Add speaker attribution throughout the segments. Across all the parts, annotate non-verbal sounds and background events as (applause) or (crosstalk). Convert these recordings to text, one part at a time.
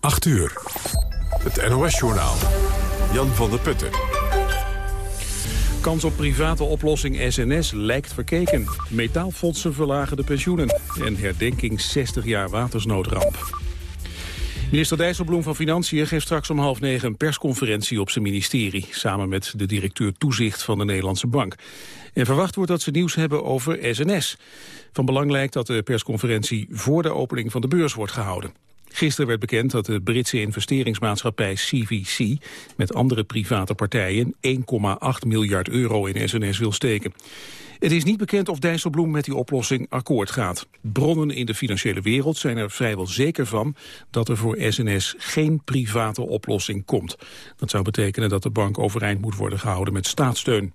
Speaker 1: 8 uur. Het NOS-journaal. Jan van der Putten.
Speaker 2: Kans op private oplossing SNS lijkt verkeken. Metaalfondsen verlagen de pensioenen. En herdenking 60 jaar watersnoodramp. Minister Dijsselbloem van Financiën geeft straks om half negen een persconferentie op zijn ministerie, samen met de directeur toezicht van de Nederlandse Bank. En verwacht wordt dat ze nieuws hebben over SNS. Van belang lijkt dat de persconferentie voor de opening van de beurs wordt gehouden. Gisteren werd bekend dat de Britse investeringsmaatschappij CVC met andere private partijen 1,8 miljard euro in SNS wil steken. Het is niet bekend of Dijsselbloem met die oplossing akkoord gaat. Bronnen in de financiële wereld zijn er vrijwel zeker van dat er voor SNS geen private oplossing komt. Dat zou betekenen dat de bank overeind moet worden gehouden met staatssteun.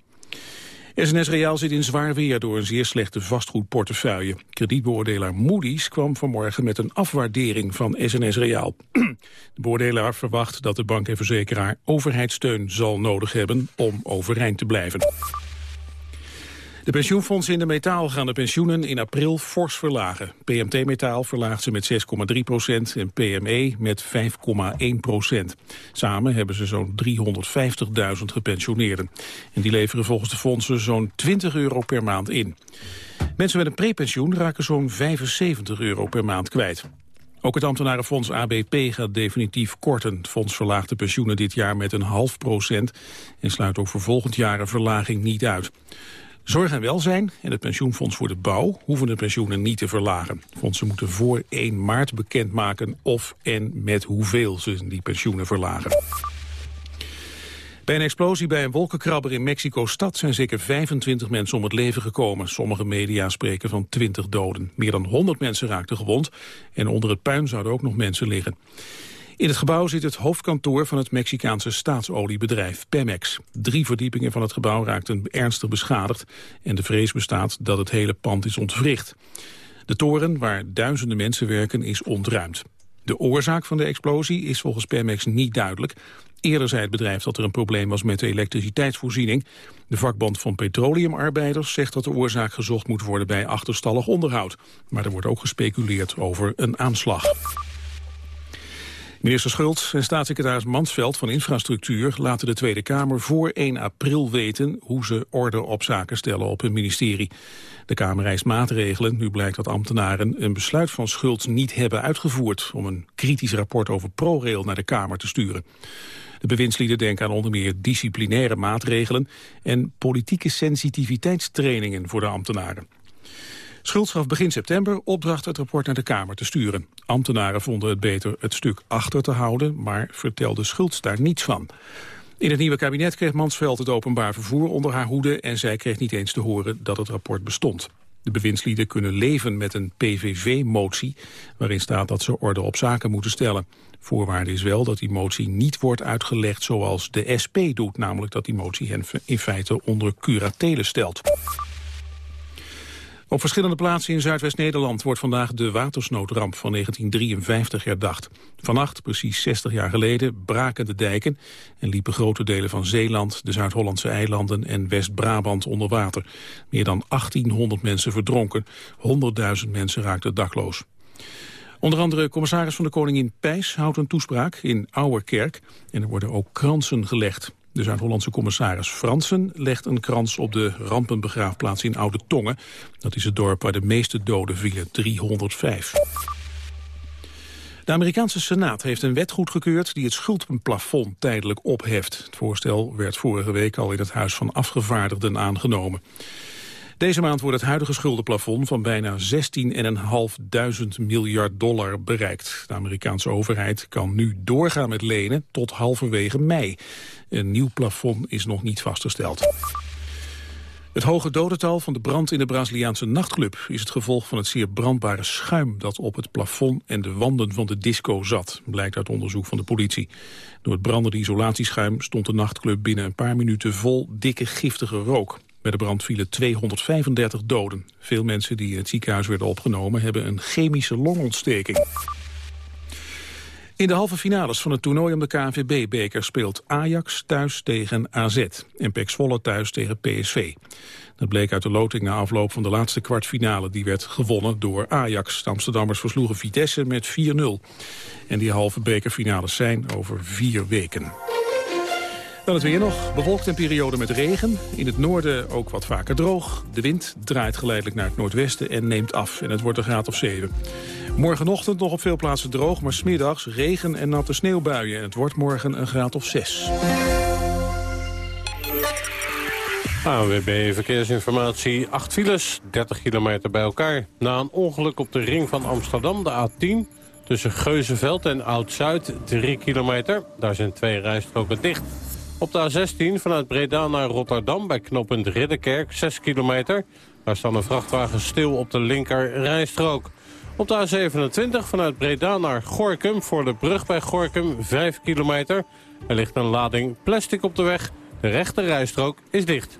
Speaker 2: SNS Reaal zit in zwaar weer door een zeer slechte vastgoedportefeuille. Kredietbeoordelaar Moody's kwam vanmorgen met een afwaardering van SNS Reaal. (clears throat) De beoordelaar verwacht dat de bank en verzekeraar overheidssteun zal nodig hebben om overeind te blijven. De pensioenfondsen in de metaal gaan de pensioenen in april fors verlagen. PMT Metaal verlaagt ze met 6,3 procent en PME met 5,1 procent. Samen hebben ze zo'n 350.000 gepensioneerden. En die leveren volgens de fondsen zo'n 20 euro per maand in. Mensen met een prepensioen raken zo'n 75 euro per maand kwijt. Ook het ambtenarenfonds ABP gaat definitief korten. Het fonds verlaagt de pensioenen dit jaar met een half procent... en sluit ook voor volgend jaar een verlaging niet uit. Zorg en welzijn en het pensioenfonds voor de bouw hoeven de pensioenen niet te verlagen. Fondsen moeten voor 1 maart bekendmaken of en met hoeveel ze die pensioenen verlagen. Bij een explosie bij een wolkenkrabber in Mexico-stad zijn zeker 25 mensen om het leven gekomen. Sommige media spreken van 20 doden. Meer dan 100 mensen raakten gewond en onder het puin zouden ook nog mensen liggen. In het gebouw zit het hoofdkantoor van het Mexicaanse staatsoliebedrijf Pemex. Drie verdiepingen van het gebouw raakten ernstig beschadigd en de vrees bestaat dat het hele pand is ontwricht. De toren, waar duizenden mensen werken, is ontruimd. De oorzaak van de explosie is volgens Pemex niet duidelijk. Eerder zei het bedrijf dat er een probleem was met de elektriciteitsvoorziening. De vakbond van petroleumarbeiders zegt dat de oorzaak gezocht moet worden bij achterstallig onderhoud. Maar er wordt ook gespeculeerd over een aanslag. Minister Schultz en staatssecretaris Mansveld van Infrastructuur laten de Tweede Kamer voor 1 april weten hoe ze orde op zaken stellen op hun ministerie. De Kamer eist maatregelen. Nu blijkt dat ambtenaren een besluit van Schultz niet hebben uitgevoerd om een kritisch rapport over ProRail naar de Kamer te sturen. De bewindslieden denken aan onder meer disciplinaire maatregelen en politieke sensitiviteitstrainingen voor de ambtenaren. Schultz gaf begin september opdracht het rapport naar de Kamer te sturen. Ambtenaren vonden het beter het stuk achter te houden, maar vertelde Schultz daar niets van. In het nieuwe kabinet kreeg Mansveld het openbaar vervoer onder haar hoede... en zij kreeg niet eens te horen dat het rapport bestond. De bewindslieden kunnen leven met een PVV-motie... waarin staat dat ze orde op zaken moeten stellen. Voorwaarde is wel dat die motie niet wordt uitgelegd zoals de SP doet... namelijk dat die motie hen in feite onder curatele stelt. Op verschillende plaatsen in Zuidwest-Nederland wordt vandaag de watersnoodramp van 1953 herdacht. Vannacht, precies 60 jaar geleden, braken de dijken en liepen grote delen van Zeeland, de Zuid-Hollandse eilanden en West-Brabant onder water. Meer dan 1800 mensen verdronken, 100.000 mensen raakten dakloos. Onder andere commissaris van de Koningin Pijs houdt een toespraak in Ouwerkerk en er worden ook kransen gelegd. De Zuid-Hollandse commissaris Fransen legt een krans op de rampenbegraafplaats in Oude Tongen. Dat is het dorp waar de meeste doden vielen, 305. De Amerikaanse Senaat heeft een wet goedgekeurd die het schuldenplafond tijdelijk opheft. Het voorstel werd vorige week al in het Huis van Afgevaardigden aangenomen. Deze maand wordt het huidige schuldenplafond van bijna 16.500 miljard dollar bereikt. De Amerikaanse overheid kan nu doorgaan met lenen tot halverwege mei. Een nieuw plafond is nog niet vastgesteld. Het hoge dodental van de brand in de Braziliaanse nachtclub is het gevolg van het zeer brandbare schuim dat op het plafond en de wanden van de disco zat, blijkt uit onderzoek van de politie. Door het brandende isolatieschuim stond de nachtclub binnen een paar minuten vol dikke giftige rook. Bij de brand vielen 235 doden. Veel mensen die in het ziekenhuis werden opgenomen hebben een chemische longontsteking. In de halve finales van het toernooi om de KNVB-beker speelt Ajax thuis tegen AZ en PEC Zwolle thuis tegen PSV. Dat bleek uit de loting na afloop van de laatste kwartfinale. Die werd gewonnen door Ajax. De Amsterdammers versloegen Vitesse met 4-0. En die halve bekerfinales zijn over vier weken. Dan het weer nog. Bewolkt een periode met regen. In het noorden ook wat vaker droog. De wind draait geleidelijk naar het noordwesten en neemt af. En het wordt een graad of 7. Morgenochtend nog op veel plaatsen droog, maar smiddags regen en natte sneeuwbuien. En het wordt morgen een graad of 6.
Speaker 3: AWB Verkeersinformatie, 8 files, 30 kilometer bij elkaar. Na een ongeluk op de ring van Amsterdam, de A10... tussen Geuzenveld en Oud-Zuid, 3 kilometer. Daar zijn twee rijstroken dicht. Op de A16 vanuit Breda naar Rotterdam bij knooppunt Ridderkerk, 6 kilometer. Daar staan een vrachtwagen stil op de linker rijstrook. Op de A27 vanuit Breda naar Gorkum voor de brug bij Gorkum, 5 kilometer. Er ligt een lading plastic op de weg. De rechte rijstrook is dicht.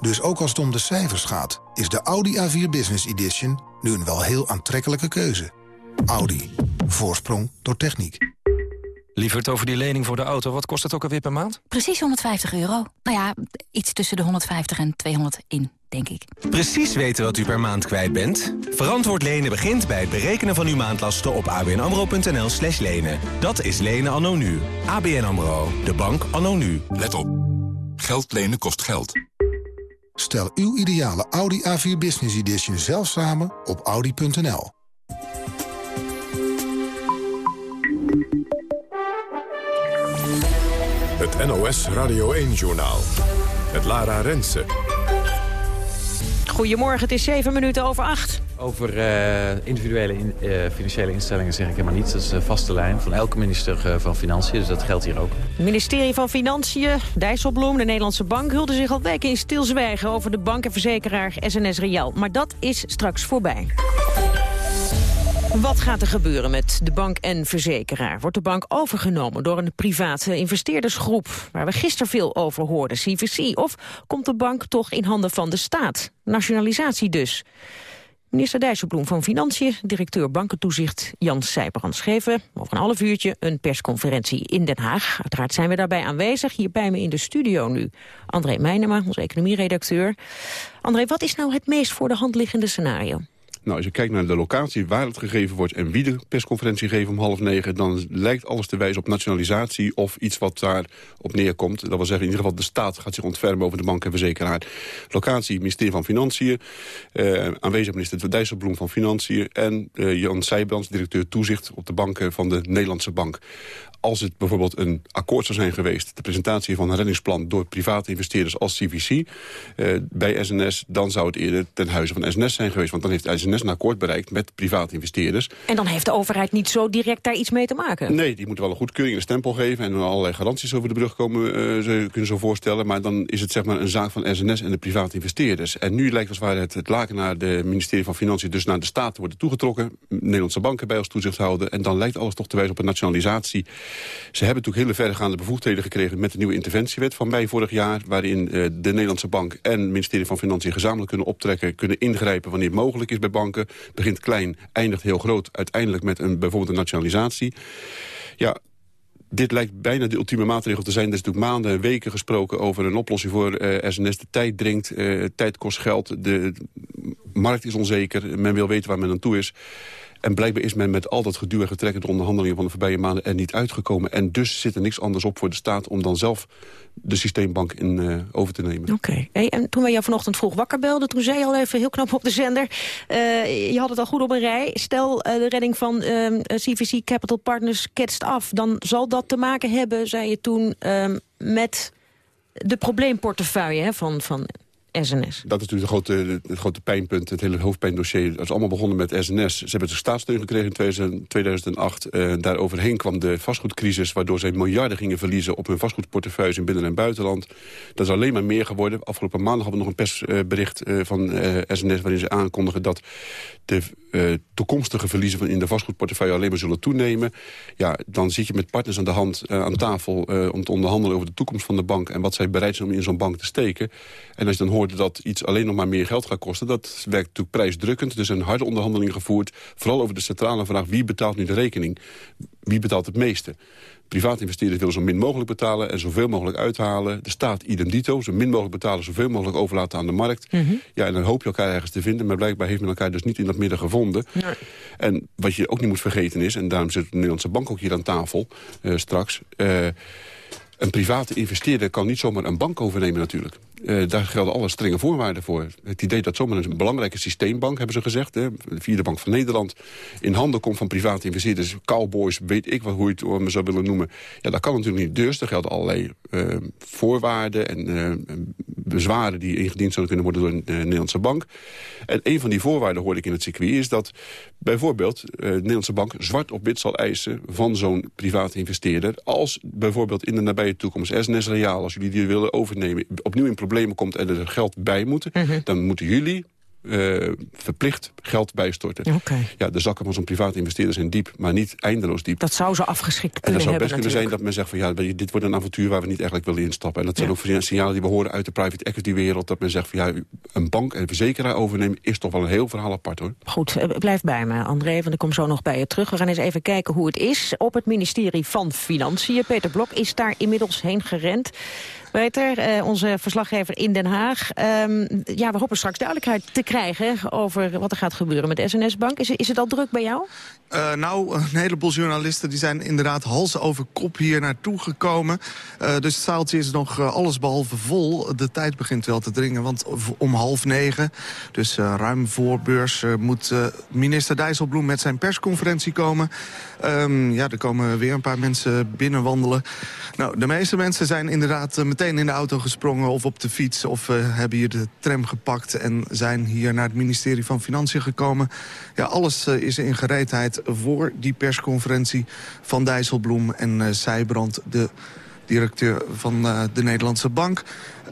Speaker 4: Dus ook als het om de cijfers gaat, is de Audi A4 Business Edition nu een wel heel aantrekkelijke keuze. Audi. Voorsprong door techniek.
Speaker 5: Lieverd over die lening voor de auto, wat kost het ook alweer per maand?
Speaker 6: Precies 150 euro. Nou ja, iets tussen de 150 en 200 in, denk ik.
Speaker 7: Precies weten wat u per maand kwijt bent? Verantwoord lenen begint bij het berekenen van uw maandlasten op abnamro.nl slash lenen. Dat is lenen anno nu. ABN AMRO, de bank anno nu.
Speaker 1: Let op. Geld lenen kost geld.
Speaker 4: Stel uw ideale Audi A4 Business Edition zelf samen op audi.nl.
Speaker 1: Het NOS Radio 1-journaal. Het Lara Rensen.
Speaker 8: Goedemorgen, het is zeven minuten over acht.
Speaker 9: Over uh, individuele in, uh, financiële instellingen zeg ik helemaal niets. Dat is de vaste lijn van elke minister uh, van Financiën, dus dat geldt hier ook.
Speaker 8: Het ministerie van Financiën, Dijsselbloem, de Nederlandse Bank... hulden zich al weken in stilzwijgen over de bank en verzekeraar SNS Real. Maar dat is straks voorbij. Wat gaat er gebeuren met de bank en verzekeraar? Wordt de bank overgenomen door een private investeerdersgroep... waar we gisteren veel over hoorden, CVC? Of komt de bank toch in handen van de staat? Nationalisatie dus. Minister Dijsselbloem van Financiën, directeur bankentoezicht Jan Sijberans geven over een half uurtje een persconferentie in Den Haag. Uiteraard zijn we daarbij aanwezig. Hier bij me in de studio nu André Meijnema, onze economieredacteur. André, wat is nou het meest voor de hand liggende scenario?
Speaker 10: Nou, als je kijkt naar de locatie waar het gegeven wordt... en wie de persconferentie geeft om half negen... dan lijkt alles te wijzen op nationalisatie of iets wat daar op neerkomt. Dat wil zeggen, in ieder geval de staat gaat zich ontfermen over de bank en verzekeraar. Locatie, ministerie van Financiën. Uh, aanwezig minister Dijsselbloem van Financiën... en uh, Jan Seybrands, directeur toezicht op de banken van de Nederlandse Bank als het bijvoorbeeld een akkoord zou zijn geweest... de presentatie van een reddingsplan door private investeerders als CVC... Eh, bij SNS, dan zou het eerder ten huize van SNS zijn geweest. Want dan heeft SNS een akkoord bereikt met private investeerders.
Speaker 8: En dan heeft de overheid niet zo direct daar iets mee te maken?
Speaker 10: Nee, die moeten wel een goedkeuring en een stempel geven... en allerlei garanties over de brug komen, uh, ze kunnen zo voorstellen. Maar dan is het zeg maar een zaak van SNS en de private investeerders. En nu lijkt als het ware het, het laken naar de ministerie van Financiën... dus naar de staat worden toegetrokken. Nederlandse banken bij als toezichthouder. En dan lijkt alles toch te wijzen op een nationalisatie ze hebben natuurlijk hele verregaande bevoegdheden gekregen... met de nieuwe interventiewet van mei vorig jaar... waarin uh, de Nederlandse Bank en het ministerie van Financiën gezamenlijk kunnen optrekken... kunnen ingrijpen wanneer het mogelijk is bij banken. Begint klein, eindigt heel groot. Uiteindelijk met een, bijvoorbeeld een nationalisatie. Ja, dit lijkt bijna de ultieme maatregel te zijn. Er is natuurlijk maanden en weken gesproken over een oplossing voor uh, eh, SNS. De tijd dringt, uh, tijd kost geld, de markt is onzeker. Men wil weten waar men aan toe is. En blijkbaar is men met al dat geduw en getrekken... de onderhandelingen van de voorbije maanden er niet uitgekomen. En dus zit er niks anders op voor de staat... om dan zelf de systeembank in uh, over te nemen.
Speaker 8: Oké. Hey, en toen wij jou vanochtend vroeg wakker belden... toen zei je al even heel knap op de zender... Uh, je had het al goed op een rij. Stel, uh, de redding van CVC Capital Partners ketst af... dan zal dat te maken hebben, zei je toen... met de probleemportefeuille hè, van, van
Speaker 10: Dat is natuurlijk het grote, grote pijnpunt, het hele hoofdpijndossier. Dat is allemaal begonnen met SNS. Ze hebben de staatssteun gekregen in 2008. Uh, daar overheen kwam de vastgoedcrisis... waardoor zij miljarden gingen verliezen op hun vastgoedportefeuilles in binnen- en buitenland. Dat is alleen maar meer geworden. Afgelopen maandag hadden we nog een persbericht uh, van SNS... Eh, waarin ze aankondigen dat de uh, toekomstige verliezen in de vastgoedportefeuille alleen maar zullen toenemen. Ja, dan zit je met partners aan de hand uh, aan tafel uh, om te onderhandelen over de toekomst van de bank en wat zij bereid zijn om in zo'n bank te steken. En als je dan hoort dat iets alleen nog maar meer geld gaat kosten, dat werkt natuurlijk prijsdrukkend. Dus een harde onderhandeling gevoerd, vooral over de centrale vraag wie betaalt nu de rekening? Wie betaalt het meeste? Private investeerders willen zo min mogelijk betalen en zoveel mogelijk uithalen. De staat idem dito, zo min mogelijk betalen, zoveel mogelijk overlaten aan de markt.
Speaker 8: Mhm.
Speaker 10: Ja, en dan hoop je elkaar ergens te vinden, maar blijkbaar heeft men elkaar dus niet in dat midden gevonden.
Speaker 8: Nee.
Speaker 10: En wat je ook niet moet vergeten is, en daarom zit de Nederlandse bank ook hier aan tafel uh, straks... Uh, een private investeerder kan niet zomaar een bank overnemen natuurlijk. Uh, daar gelden alle strenge voorwaarden voor. Het idee dat zomaar een belangrijke systeembank, hebben ze gezegd... Hè, de vierde bank van Nederland, in handen komt van private investeerders... cowboys, weet ik wat, hoe je het me zou willen noemen. Ja, dat kan natuurlijk niet. Dus er gelden allerlei uh, voorwaarden en bezwaren... die ingediend zouden kunnen worden door een Nederlandse bank. En een van die voorwaarden, hoorde ik in het circuit... is dat bijvoorbeeld de Nederlandse bank zwart op wit zal eisen... van zo'n private investeerder... als bijvoorbeeld in de nabije toekomst SNS Reaal... als jullie die willen overnemen, opnieuw in problemen komt en er geld bij moet...
Speaker 8: Mhm.
Speaker 10: Dan moeten jullie uh, verplicht geld bijstorten.
Speaker 8: Okay.
Speaker 10: Ja, de zakken van zo'n private investeerder zijn diep, maar niet eindeloos diep.
Speaker 8: Dat zou ze afgeschikt
Speaker 10: en
Speaker 8: kunnen
Speaker 10: dat zou
Speaker 8: hebben
Speaker 10: best kunnen zijn dat men zegt van ja, dit wordt een avontuur waar we niet eigenlijk willen instappen. En dat zijn ja. ook signalen die we horen uit de private equity wereld. Dat men zegt van ja, een bank en een verzekeraar overnemen is toch wel een heel verhaal apart hoor.
Speaker 8: Goed, blijf bij me André, want ik kom zo nog bij je terug. We gaan eens even kijken hoe het is op het ministerie van Financiën. Peter Blok is daar inmiddels heen gerend. Peter, uh, onze verslaggever in Den Haag. Um, ja, we hopen straks duidelijkheid te krijgen over wat er gaat gebeuren met SNS-bank. Is, is het al druk bij jou?
Speaker 11: Uh, nou, een heleboel journalisten die zijn inderdaad hals over kop hier naartoe gekomen. Uh, dus het zaaltje is nog allesbehalve vol. De tijd begint wel te dringen, want om half negen, dus ruim voor beurs... moet minister Dijsselbloem met zijn persconferentie komen. Um, ja, er komen weer een paar mensen binnenwandelen. Nou, de meeste mensen zijn inderdaad meteen in de auto gesprongen of op de fiets... of uh, hebben hier de tram gepakt en zijn hier naar het ministerie van Financiën gekomen. Ja, alles uh, is in gereedheid voor die persconferentie van Dijsselbloem en Zijbrand... de directeur van de Nederlandse Bank...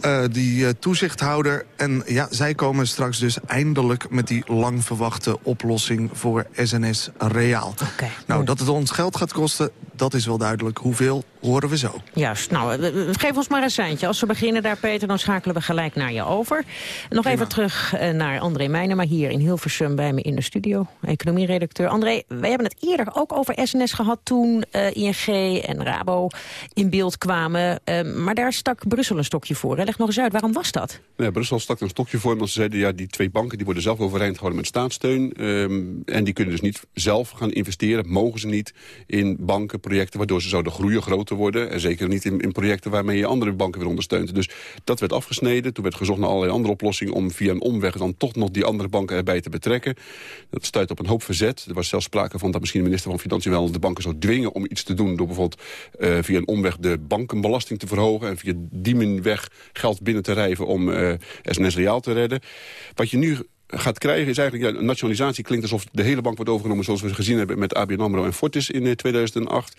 Speaker 11: Uh, die uh, toezichthouder. En ja, zij komen straks dus eindelijk met die lang verwachte oplossing voor SNS Reaal.
Speaker 8: Okay.
Speaker 11: Nou, dat het ons geld gaat kosten, dat is wel duidelijk. Hoeveel, horen we zo.
Speaker 8: Juist, nou, geef ons maar een seintje. Als we beginnen daar, Peter, dan schakelen we gelijk naar je over. Nog Prima. even terug naar André Meijner, maar hier in Hilversum bij me in de studio. Economieredacteur. André, wij hebben het eerder ook over SNS gehad toen ING en Rabo in beeld kwamen. maar daar stak Brussel een stokje voor. Nog eens uit, waarom was dat?
Speaker 10: Brussel stak een stokje voor, omdat ze zeiden... ja, die twee banken die worden zelf overeind gehouden met staatssteun. Um, en die kunnen dus niet zelf gaan investeren, mogen ze niet... in banken, projecten, waardoor ze zouden groeien, groter worden. En zeker niet in, in projecten waarmee je andere banken weer ondersteunt. Dus dat werd afgesneden. Toen werd gezocht naar allerlei andere oplossingen... om via een omweg dan toch nog die andere banken erbij te betrekken. Dat stuit op een hoop verzet. Er was zelfs sprake van dat misschien de minister van Financiën... wel de banken zou dwingen om iets te doen... door bijvoorbeeld uh, via een omweg de bankenbelasting te verhogen... en via die weg geld binnen te rijven om uh, SNS Reaal te redden. Wat je nu gaat krijgen is eigenlijk... Ja, nationalisatie klinkt alsof de hele bank wordt overgenomen... zoals we gezien hebben met ABN AMRO en Fortis in 2008.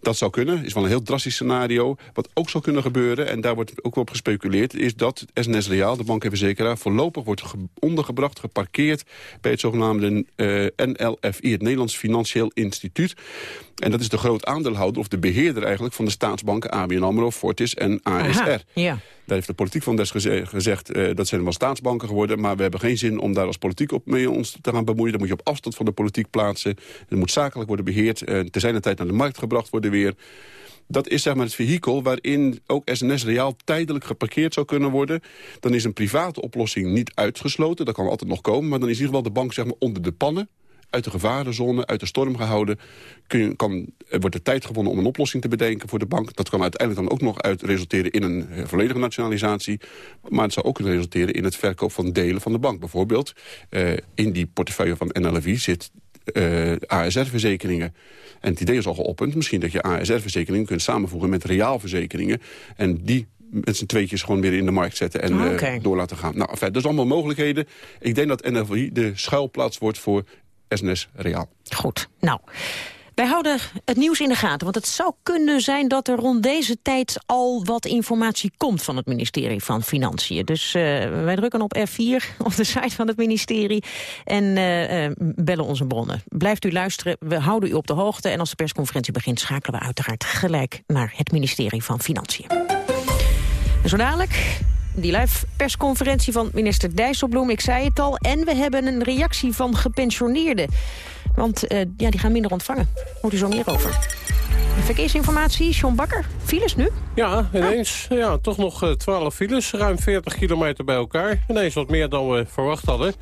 Speaker 10: Dat zou kunnen, is wel een heel drastisch scenario. Wat ook zou kunnen gebeuren, en daar wordt ook wel op gespeculeerd... is dat SNS Reaal, de bank en verzekeraar... voorlopig wordt ge ondergebracht, geparkeerd... bij het zogenaamde uh, NLFI, het Nederlands Financieel Instituut. En dat is de groot aandeelhouder, of de beheerder eigenlijk... van de staatsbanken ABN AMRO, Fortis en ASR.
Speaker 8: Aha, ja.
Speaker 10: Daar heeft de politiek van des geze gezegd, uh, dat zijn wel staatsbanken geworden... maar we hebben geen zin om daar als politiek op mee ons te gaan bemoeien. Dan moet je op afstand van de politiek plaatsen. Het moet zakelijk worden beheerd. Uh, te zijn de tijd naar de markt gebracht worden weer. Dat is zeg maar het vehikel waarin ook SNS Reaal tijdelijk geparkeerd zou kunnen worden. Dan is een private oplossing niet uitgesloten. Dat kan altijd nog komen. Maar dan is in ieder geval de bank zeg maar, onder de pannen uit de gevarenzone, uit de storm gehouden. Kun kan, er wordt de tijd gewonnen om een oplossing te bedenken voor de bank. Dat kan uiteindelijk dan ook nog uit resulteren in een uh, volledige nationalisatie. Maar het zou ook kunnen resulteren in het verkoop van delen van de bank. Bijvoorbeeld uh, in die portefeuille van NLFI zit uh, ASR-verzekeringen. En het idee is al geoppend, misschien dat je ASR-verzekeringen kunt samenvoegen met reaalverzekeringen. En die met z'n tweetjes gewoon weer in de markt zetten en oh, door laten gaan. Nou, enfin, dat is allemaal mogelijkheden. Ik denk dat NFI de schuilplaats wordt voor SNS Reaal.
Speaker 8: Goed, nou... Wij houden het nieuws in de gaten, want het zou kunnen zijn dat er rond deze tijd al wat informatie komt van het ministerie van Financiën. Dus uh, wij drukken op F4 (laughs) op de site van het ministerie en uh, uh, bellen onze bronnen. Blijft u luisteren, we houden u op de hoogte en als de persconferentie begint schakelen we uiteraard gelijk naar het ministerie van Financiën. En zo dadelijk die live persconferentie van minister Dijsselbloem, ik zei het al. En we hebben een reactie van gepensioneerden. Want uh, ja, die gaan minder ontvangen. Hoort u zo meer over. Verkeersinformatie, John Bakker. Files nu?
Speaker 3: Ja, ineens. Ja, toch nog uh, eh, 12 files. Ruim 40 kilometer bij elkaar. Ineens wat meer dan we verwacht hadden.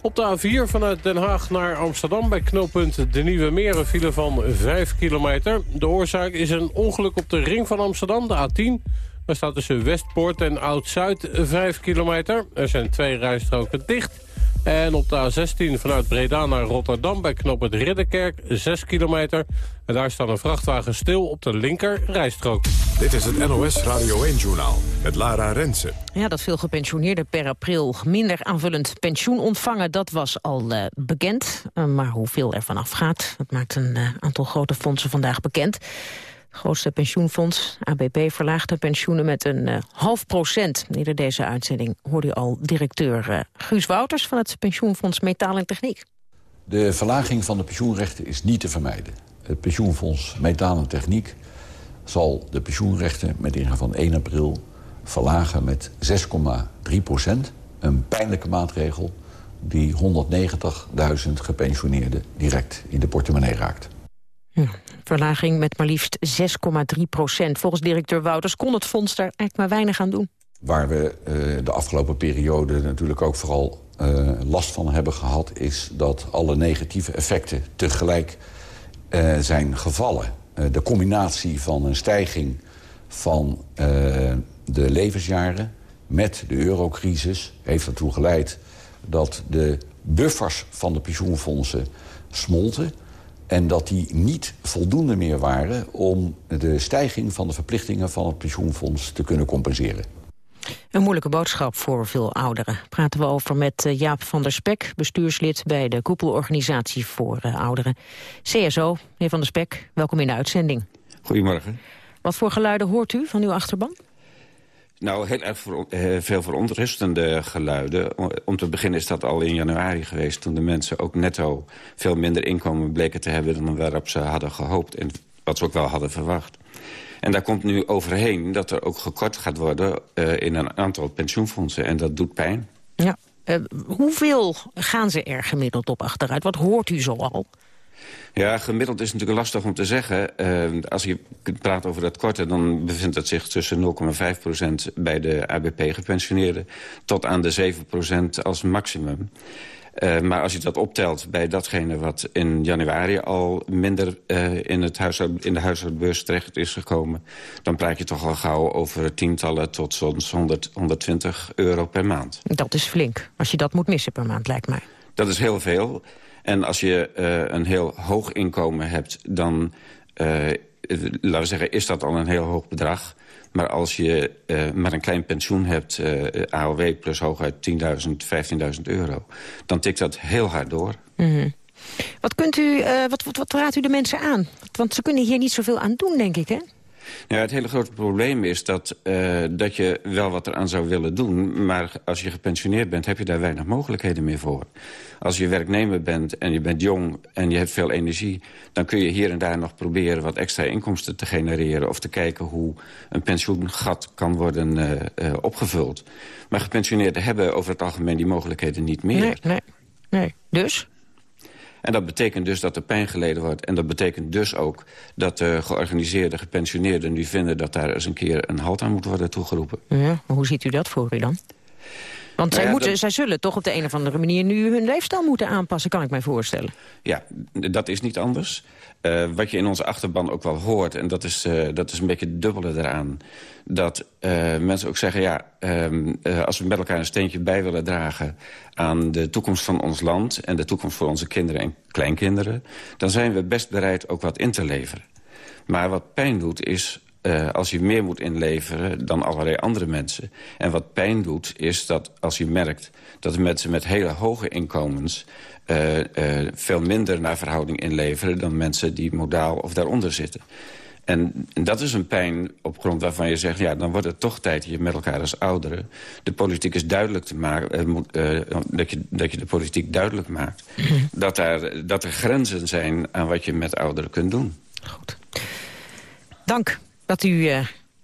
Speaker 3: Op de A4 vanuit Den Haag naar Amsterdam bij knooppunt De Nieuwe Meren file van 5 kilometer. De oorzaak is een ongeluk op de ring van Amsterdam, de A10. Er staat tussen Westpoort en Oud-Zuid 5 kilometer. Er zijn twee rijstroken dicht. En op de A16 vanuit Breda naar Rotterdam bij knop het Ridderkerk 6 kilometer. En daar staat een vrachtwagen stil op de linker rijstrook.
Speaker 1: Dit is het NOS Radio 1-journaal met Lara Rensen.
Speaker 8: Ja, dat veel gepensioneerden per april minder aanvullend pensioen ontvangen... dat was al uh, bekend. Uh, maar hoeveel er vanaf gaat, dat maakt een uh, aantal grote fondsen vandaag bekend grootste pensioenfonds, ABP, verlaagt de pensioenen met een uh, half procent. Ieder deze uitzending hoorde u al directeur uh, Guus Wouters... van het pensioenfonds Metaal en Techniek.
Speaker 12: De verlaging van de pensioenrechten is niet te vermijden. Het pensioenfonds Metaal en Techniek zal de pensioenrechten met ingang van 1 april verlagen met 6,3 procent. Een pijnlijke maatregel die 190.000 gepensioneerden direct in de portemonnee raakt.
Speaker 8: Verlaging met maar liefst 6,3 procent. Volgens directeur Wouters kon het fonds daar eigenlijk maar weinig aan doen.
Speaker 12: Waar we uh, de afgelopen periode natuurlijk ook vooral uh, last van hebben gehad... is dat alle negatieve effecten tegelijk uh, zijn gevallen. de combinatie van een stijging van de levensjaren met de eurocrisis... heeft ertoe geleid dat de buffers van de pensioenfondsen smolten... En dat die niet voldoende meer waren om de stijging van de verplichtingen van het pensioenfonds te kunnen compenseren.
Speaker 8: Een moeilijke boodschap voor veel ouderen. Praten we over met eh, Jaap van der Spek, bestuurslid bij de koepelorganisatie voor eh, ouderen. CSO, meneer van der Spek, welkom in de uitzending.
Speaker 13: Goedemorgen.
Speaker 8: Wat voor geluiden hoort u van uw achterban?
Speaker 13: Nou, heel erg eh, veel verontrustende geluiden. Om te beginnen is dat al in januari geweest... toen de mensen ook netto veel minder inkomen bleken te hebben... dan waarop ze hadden gehoopt en wat ze ook wel hadden verwacht. En daar komt nu overheen dat er ook gekort gaat worden... Uh, in een aantal pensioenfondsen en dat doet pijn.
Speaker 8: Ja. Uh, hoeveel gaan ze er gemiddeld op achteruit? Wat hoort u zo al?
Speaker 13: Ja, gemiddeld is natuurlijk lastig om te zeggen. Uh, als je praat over dat korte, dan bevindt het zich tussen 0,5% bij de ABP-gepensioneerden... tot aan de 7% als maximum. Uh, maar als je dat optelt bij datgene wat in januari al minder uh, in, het huishoud, in de huishoudbeurs terecht is gekomen... dan praat je toch al gauw over tientallen tot soms 100, 120 euro per maand.
Speaker 8: Dat is flink, als je dat moet missen per maand, lijkt mij.
Speaker 13: Dat is heel veel. En als je uh, een heel hoog inkomen hebt, dan uh, laten we zeggen, is dat al een heel hoog bedrag. Maar als je uh, maar een klein pensioen hebt, AOW plus hooguit 10.000, 15.000 euro... dan tikt dat heel hard door.
Speaker 8: -hmm. Wat, kunt u, wat, wat raadt u de mensen aan? Want ze kunnen hier niet zoveel aan doen, denk ik, hè?
Speaker 13: Ja, het hele grote probleem is dat, uh, dat je wel wat eraan zou willen doen... maar als je gepensioneerd bent, heb je daar weinig mogelijkheden meer voor. Als je werknemer bent en je bent jong en je hebt veel energie... dan kun je hier en daar nog proberen wat extra inkomsten te genereren... of te kijken hoe een pensioengat kan worden uh, uh, opgevuld. Maar gepensioneerden hebben over het algemeen die mogelijkheden niet meer.
Speaker 8: Nee, nee, nee. Dus?
Speaker 13: En dat betekent dus dat er pijn geleden wordt. En dat betekent dus ook dat de georganiseerde gepensioneerden nu vinden... dat daar eens een keer een halt aan moet worden toegeroepen.
Speaker 8: Ja, maar hoe ziet u dat voor u dan? Want zij,
Speaker 13: Nou ja,
Speaker 8: moeten,
Speaker 13: dat-
Speaker 8: zij zullen toch op de een of andere manier nu hun leefstijl moeten aanpassen, kan ik mij voorstellen.
Speaker 13: Ja, dat is niet anders. Eh, wat je in onze achterban ook wel hoort, en dat is, eh, dat is een beetje het dubbele eraan... dat eh, mensen ook zeggen, ja, ehm, eh, als we met elkaar een steentje bij willen dragen... aan de toekomst van ons land en de toekomst voor onze kinderen en kleinkinderen... dan zijn we best bereid ook wat in te leveren. Maar wat pijn doet is als je meer moet inleveren dan allerlei andere mensen. En wat pijn doet is dat als je merkt dat mensen met hele hoge inkomens... eh, eh, veel minder naar verhouding inleveren dan mensen die modaal of daaronder zitten. En, en dat is een pijn op grond waarvan je zegt... ja, dan wordt het toch tijd dat je met elkaar als ouderen... de politiek is duidelijk te maken... eh, moet, dat, je, dat je de politiek duidelijk maakt... dat, daar, dat er grenzen zijn aan wat je met ouderen kunt doen.
Speaker 8: Dank dat u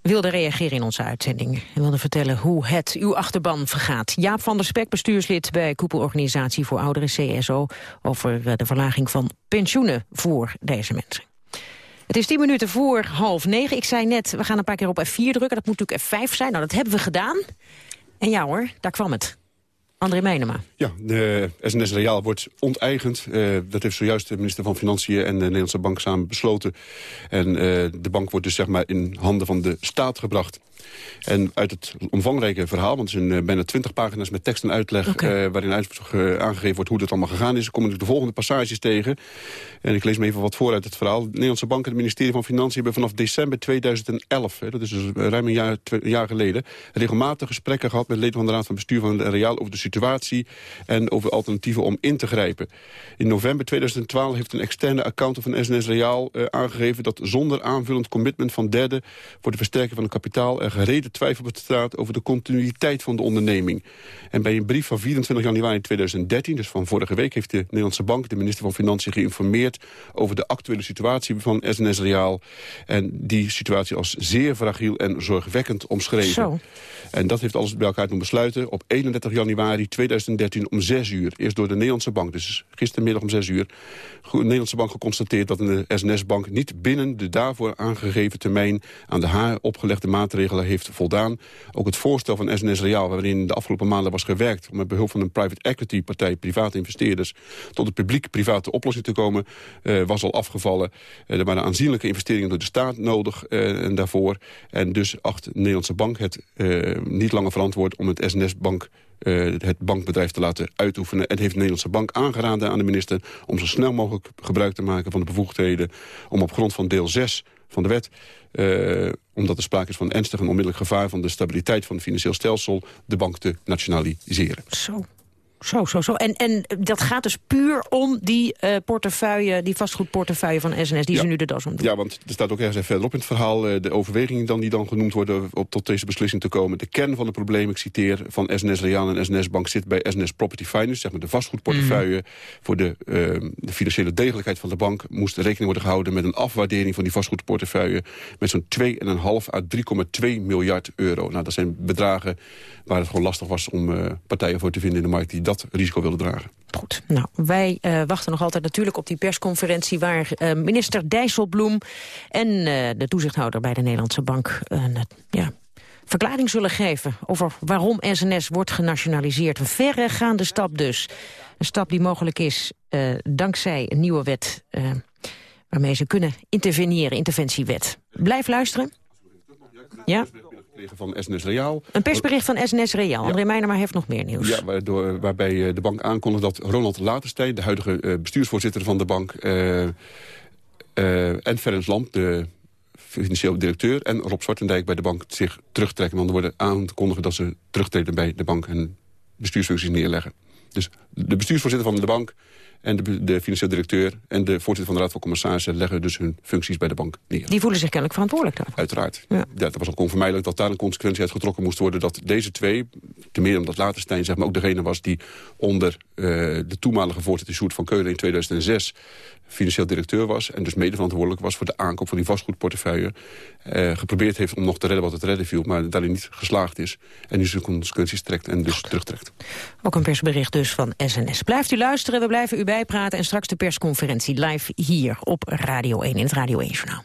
Speaker 8: wilde reageren in onze uitzending. En wilde vertellen hoe het uw achterban vergaat. Jaap van der Spek, bestuurslid bij Koepelorganisatie voor Ouderen CSO... over eh, de verlaging van pensioenen voor deze mensen. Het is tien minuten voor half negen. Ik zei net, we gaan een paar keer op F4 drukken. Dat moet natuurlijk F5 zijn. Nou, dat hebben we gedaan. En ja hoor, daar kwam het. André Meijnema.
Speaker 10: Ja, de SNS Reaal wordt onteigend. Eh, dat heeft zojuist de minister van Financiën en de Nederlandse Bank samen besloten. En eh, de bank wordt dus zeg maar in handen van de staat gebracht. En uit het omvangrijke verhaal, want het zijn eh, bijna twintig pagina's met tekst en uitleg... eh, waarin aangegeven wordt hoe dat allemaal gegaan is... kom ik de volgende passages tegen. En ik lees me even wat voor uit het verhaal. De Nederlandse Bank en het ministerie van Financiën... hebben vanaf december 2011, hè, dat is dus ruim een jaar, een jaar geleden... regelmatig gesprekken gehad met leden van de Raad van Bestuur van de Reaal... over de situatie en over alternatieven om in te grijpen. In november 2012 heeft een externe accountant van SNS Reaal eh, aangegeven... dat zonder aanvullend commitment van derden... voor de versterking van het kapitaal... er gereden twijfel bestaat over de continuïteit van de onderneming. En bij een brief van 24 januari 2013, dus van vorige week... heeft de Nederlandse Bank, de minister van Financiën, geïnformeerd... over de actuele situatie van SNS Reaal. En die situatie als zeer fragiel en zorgwekkend omschreven.
Speaker 8: Zo.
Speaker 10: En dat heeft alles bij elkaar doen besluiten op 31 januari 2013 om 6 uur. Eerst door de Nederlandse Bank, dus gistermiddag om 6 uur. De Nederlandse Bank geconstateerd dat de SNS-bank niet binnen de daarvoor aangegeven termijn aan de haar opgelegde maatregelen heeft voldaan. Ook het voorstel van SNS Reaal, waarin de afgelopen maanden was gewerkt om met behulp van een private equity partij, private investeerders, tot een publiek-private oplossing te komen, eh, was al afgevallen. Eh, er waren aanzienlijke investeringen door de staat nodig eh, en daarvoor. En dus acht de Nederlandse bank het niet langer verantwoord om het SNS-bank eh, het bankbedrijf te laten uitoefenen. En heeft de Nederlandse bank aangeraden aan de minister... om zo snel mogelijk gebruik te maken van de bevoegdheden... om op grond van deel 6 van de wet... eh, omdat er sprake is van ernstig en onmiddellijk gevaar... van de stabiliteit van het financieel stelsel... de bank te nationaliseren.
Speaker 8: Zo. Zo, zo, zo. En, en dat gaat dus puur om die eh, portefeuille, die vastgoedportefeuille van SNS, die
Speaker 10: Ja.
Speaker 8: ze nu de das om doen.
Speaker 10: Ja, want er staat ook ergens verderop in het verhaal... eh, de overwegingen dan die dan genoemd worden op tot deze beslissing te komen. De kern van het probleem, ik citeer, van SNS Reaal en SNS Bank... zit bij SNS Property Finance, zeg maar de vastgoedportefeuille. Voor de, eh, de financiële degelijkheid van de bank moest rekening worden gehouden... met een afwaardering van die vastgoedportefeuille... met zo'n 2,5 à 3,2 miljard euro. Nou, dat zijn bedragen waar het gewoon lastig was om eh, partijen voor te vinden in de markt... die dat risico wilden dragen.
Speaker 8: Goed, nou, wij eh, wachten nog altijd natuurlijk op die persconferentie... waar eh, minister Dijsselbloem en eh, de toezichthouder bij de Nederlandse Bank... een ja, verklaring zullen geven over waarom SNS wordt genationaliseerd. Een verregaande stap dus. Een stap die mogelijk is dankzij een nieuwe wet... waarmee ze kunnen interveneren, interventiewet. Blijf luisteren. Ja,
Speaker 10: Van SNS
Speaker 8: een persbericht van SNS Reaal. André Meijner heeft nog meer nieuws.
Speaker 10: Ja, waardoor, waarbij eh, de bank aankondigde dat Ronald Laterstein... de huidige eh, bestuursvoorzitter van de bank... eh, en Ferenc Lamp, de financieel directeur... en Rob Zwartendijk bij de bank zich terugtrekken. Want er worden aangekondigd dat ze terugtreden bij de bank... en bestuursfuncties neerleggen. Dus de bestuursvoorzitter van de bank en de, de financieel directeur... en de voorzitter van de Raad van Commissarissen... leggen dus hun functies bij de bank neer.
Speaker 8: Die voelen zich kennelijk verantwoordelijk daarvoor.
Speaker 10: Uiteraard. Ja. dat was ook onvermijdelijk dat daar een consequentie uit getrokken moest worden... dat deze twee, ten meer omdat Laterstein zeg maar, ook degene was... die onder uh, de toenmalige voorzitter Sjoerd van Keulen in 2006 financieel directeur was... en dus mede verantwoordelijk was voor de aankoop van die vastgoedportefeuille... Uh, geprobeerd heeft om nog te redden wat het redden viel... maar daarin niet geslaagd is. En nu zijn consequenties trekt en dus Goed. terugtrekt.
Speaker 8: Ook een persbericht dus van SNS. Blijft u luisteren, we blijven u bijpraten... en straks de persconferentie live hier op Radio 1 in het Radio 1-journaal.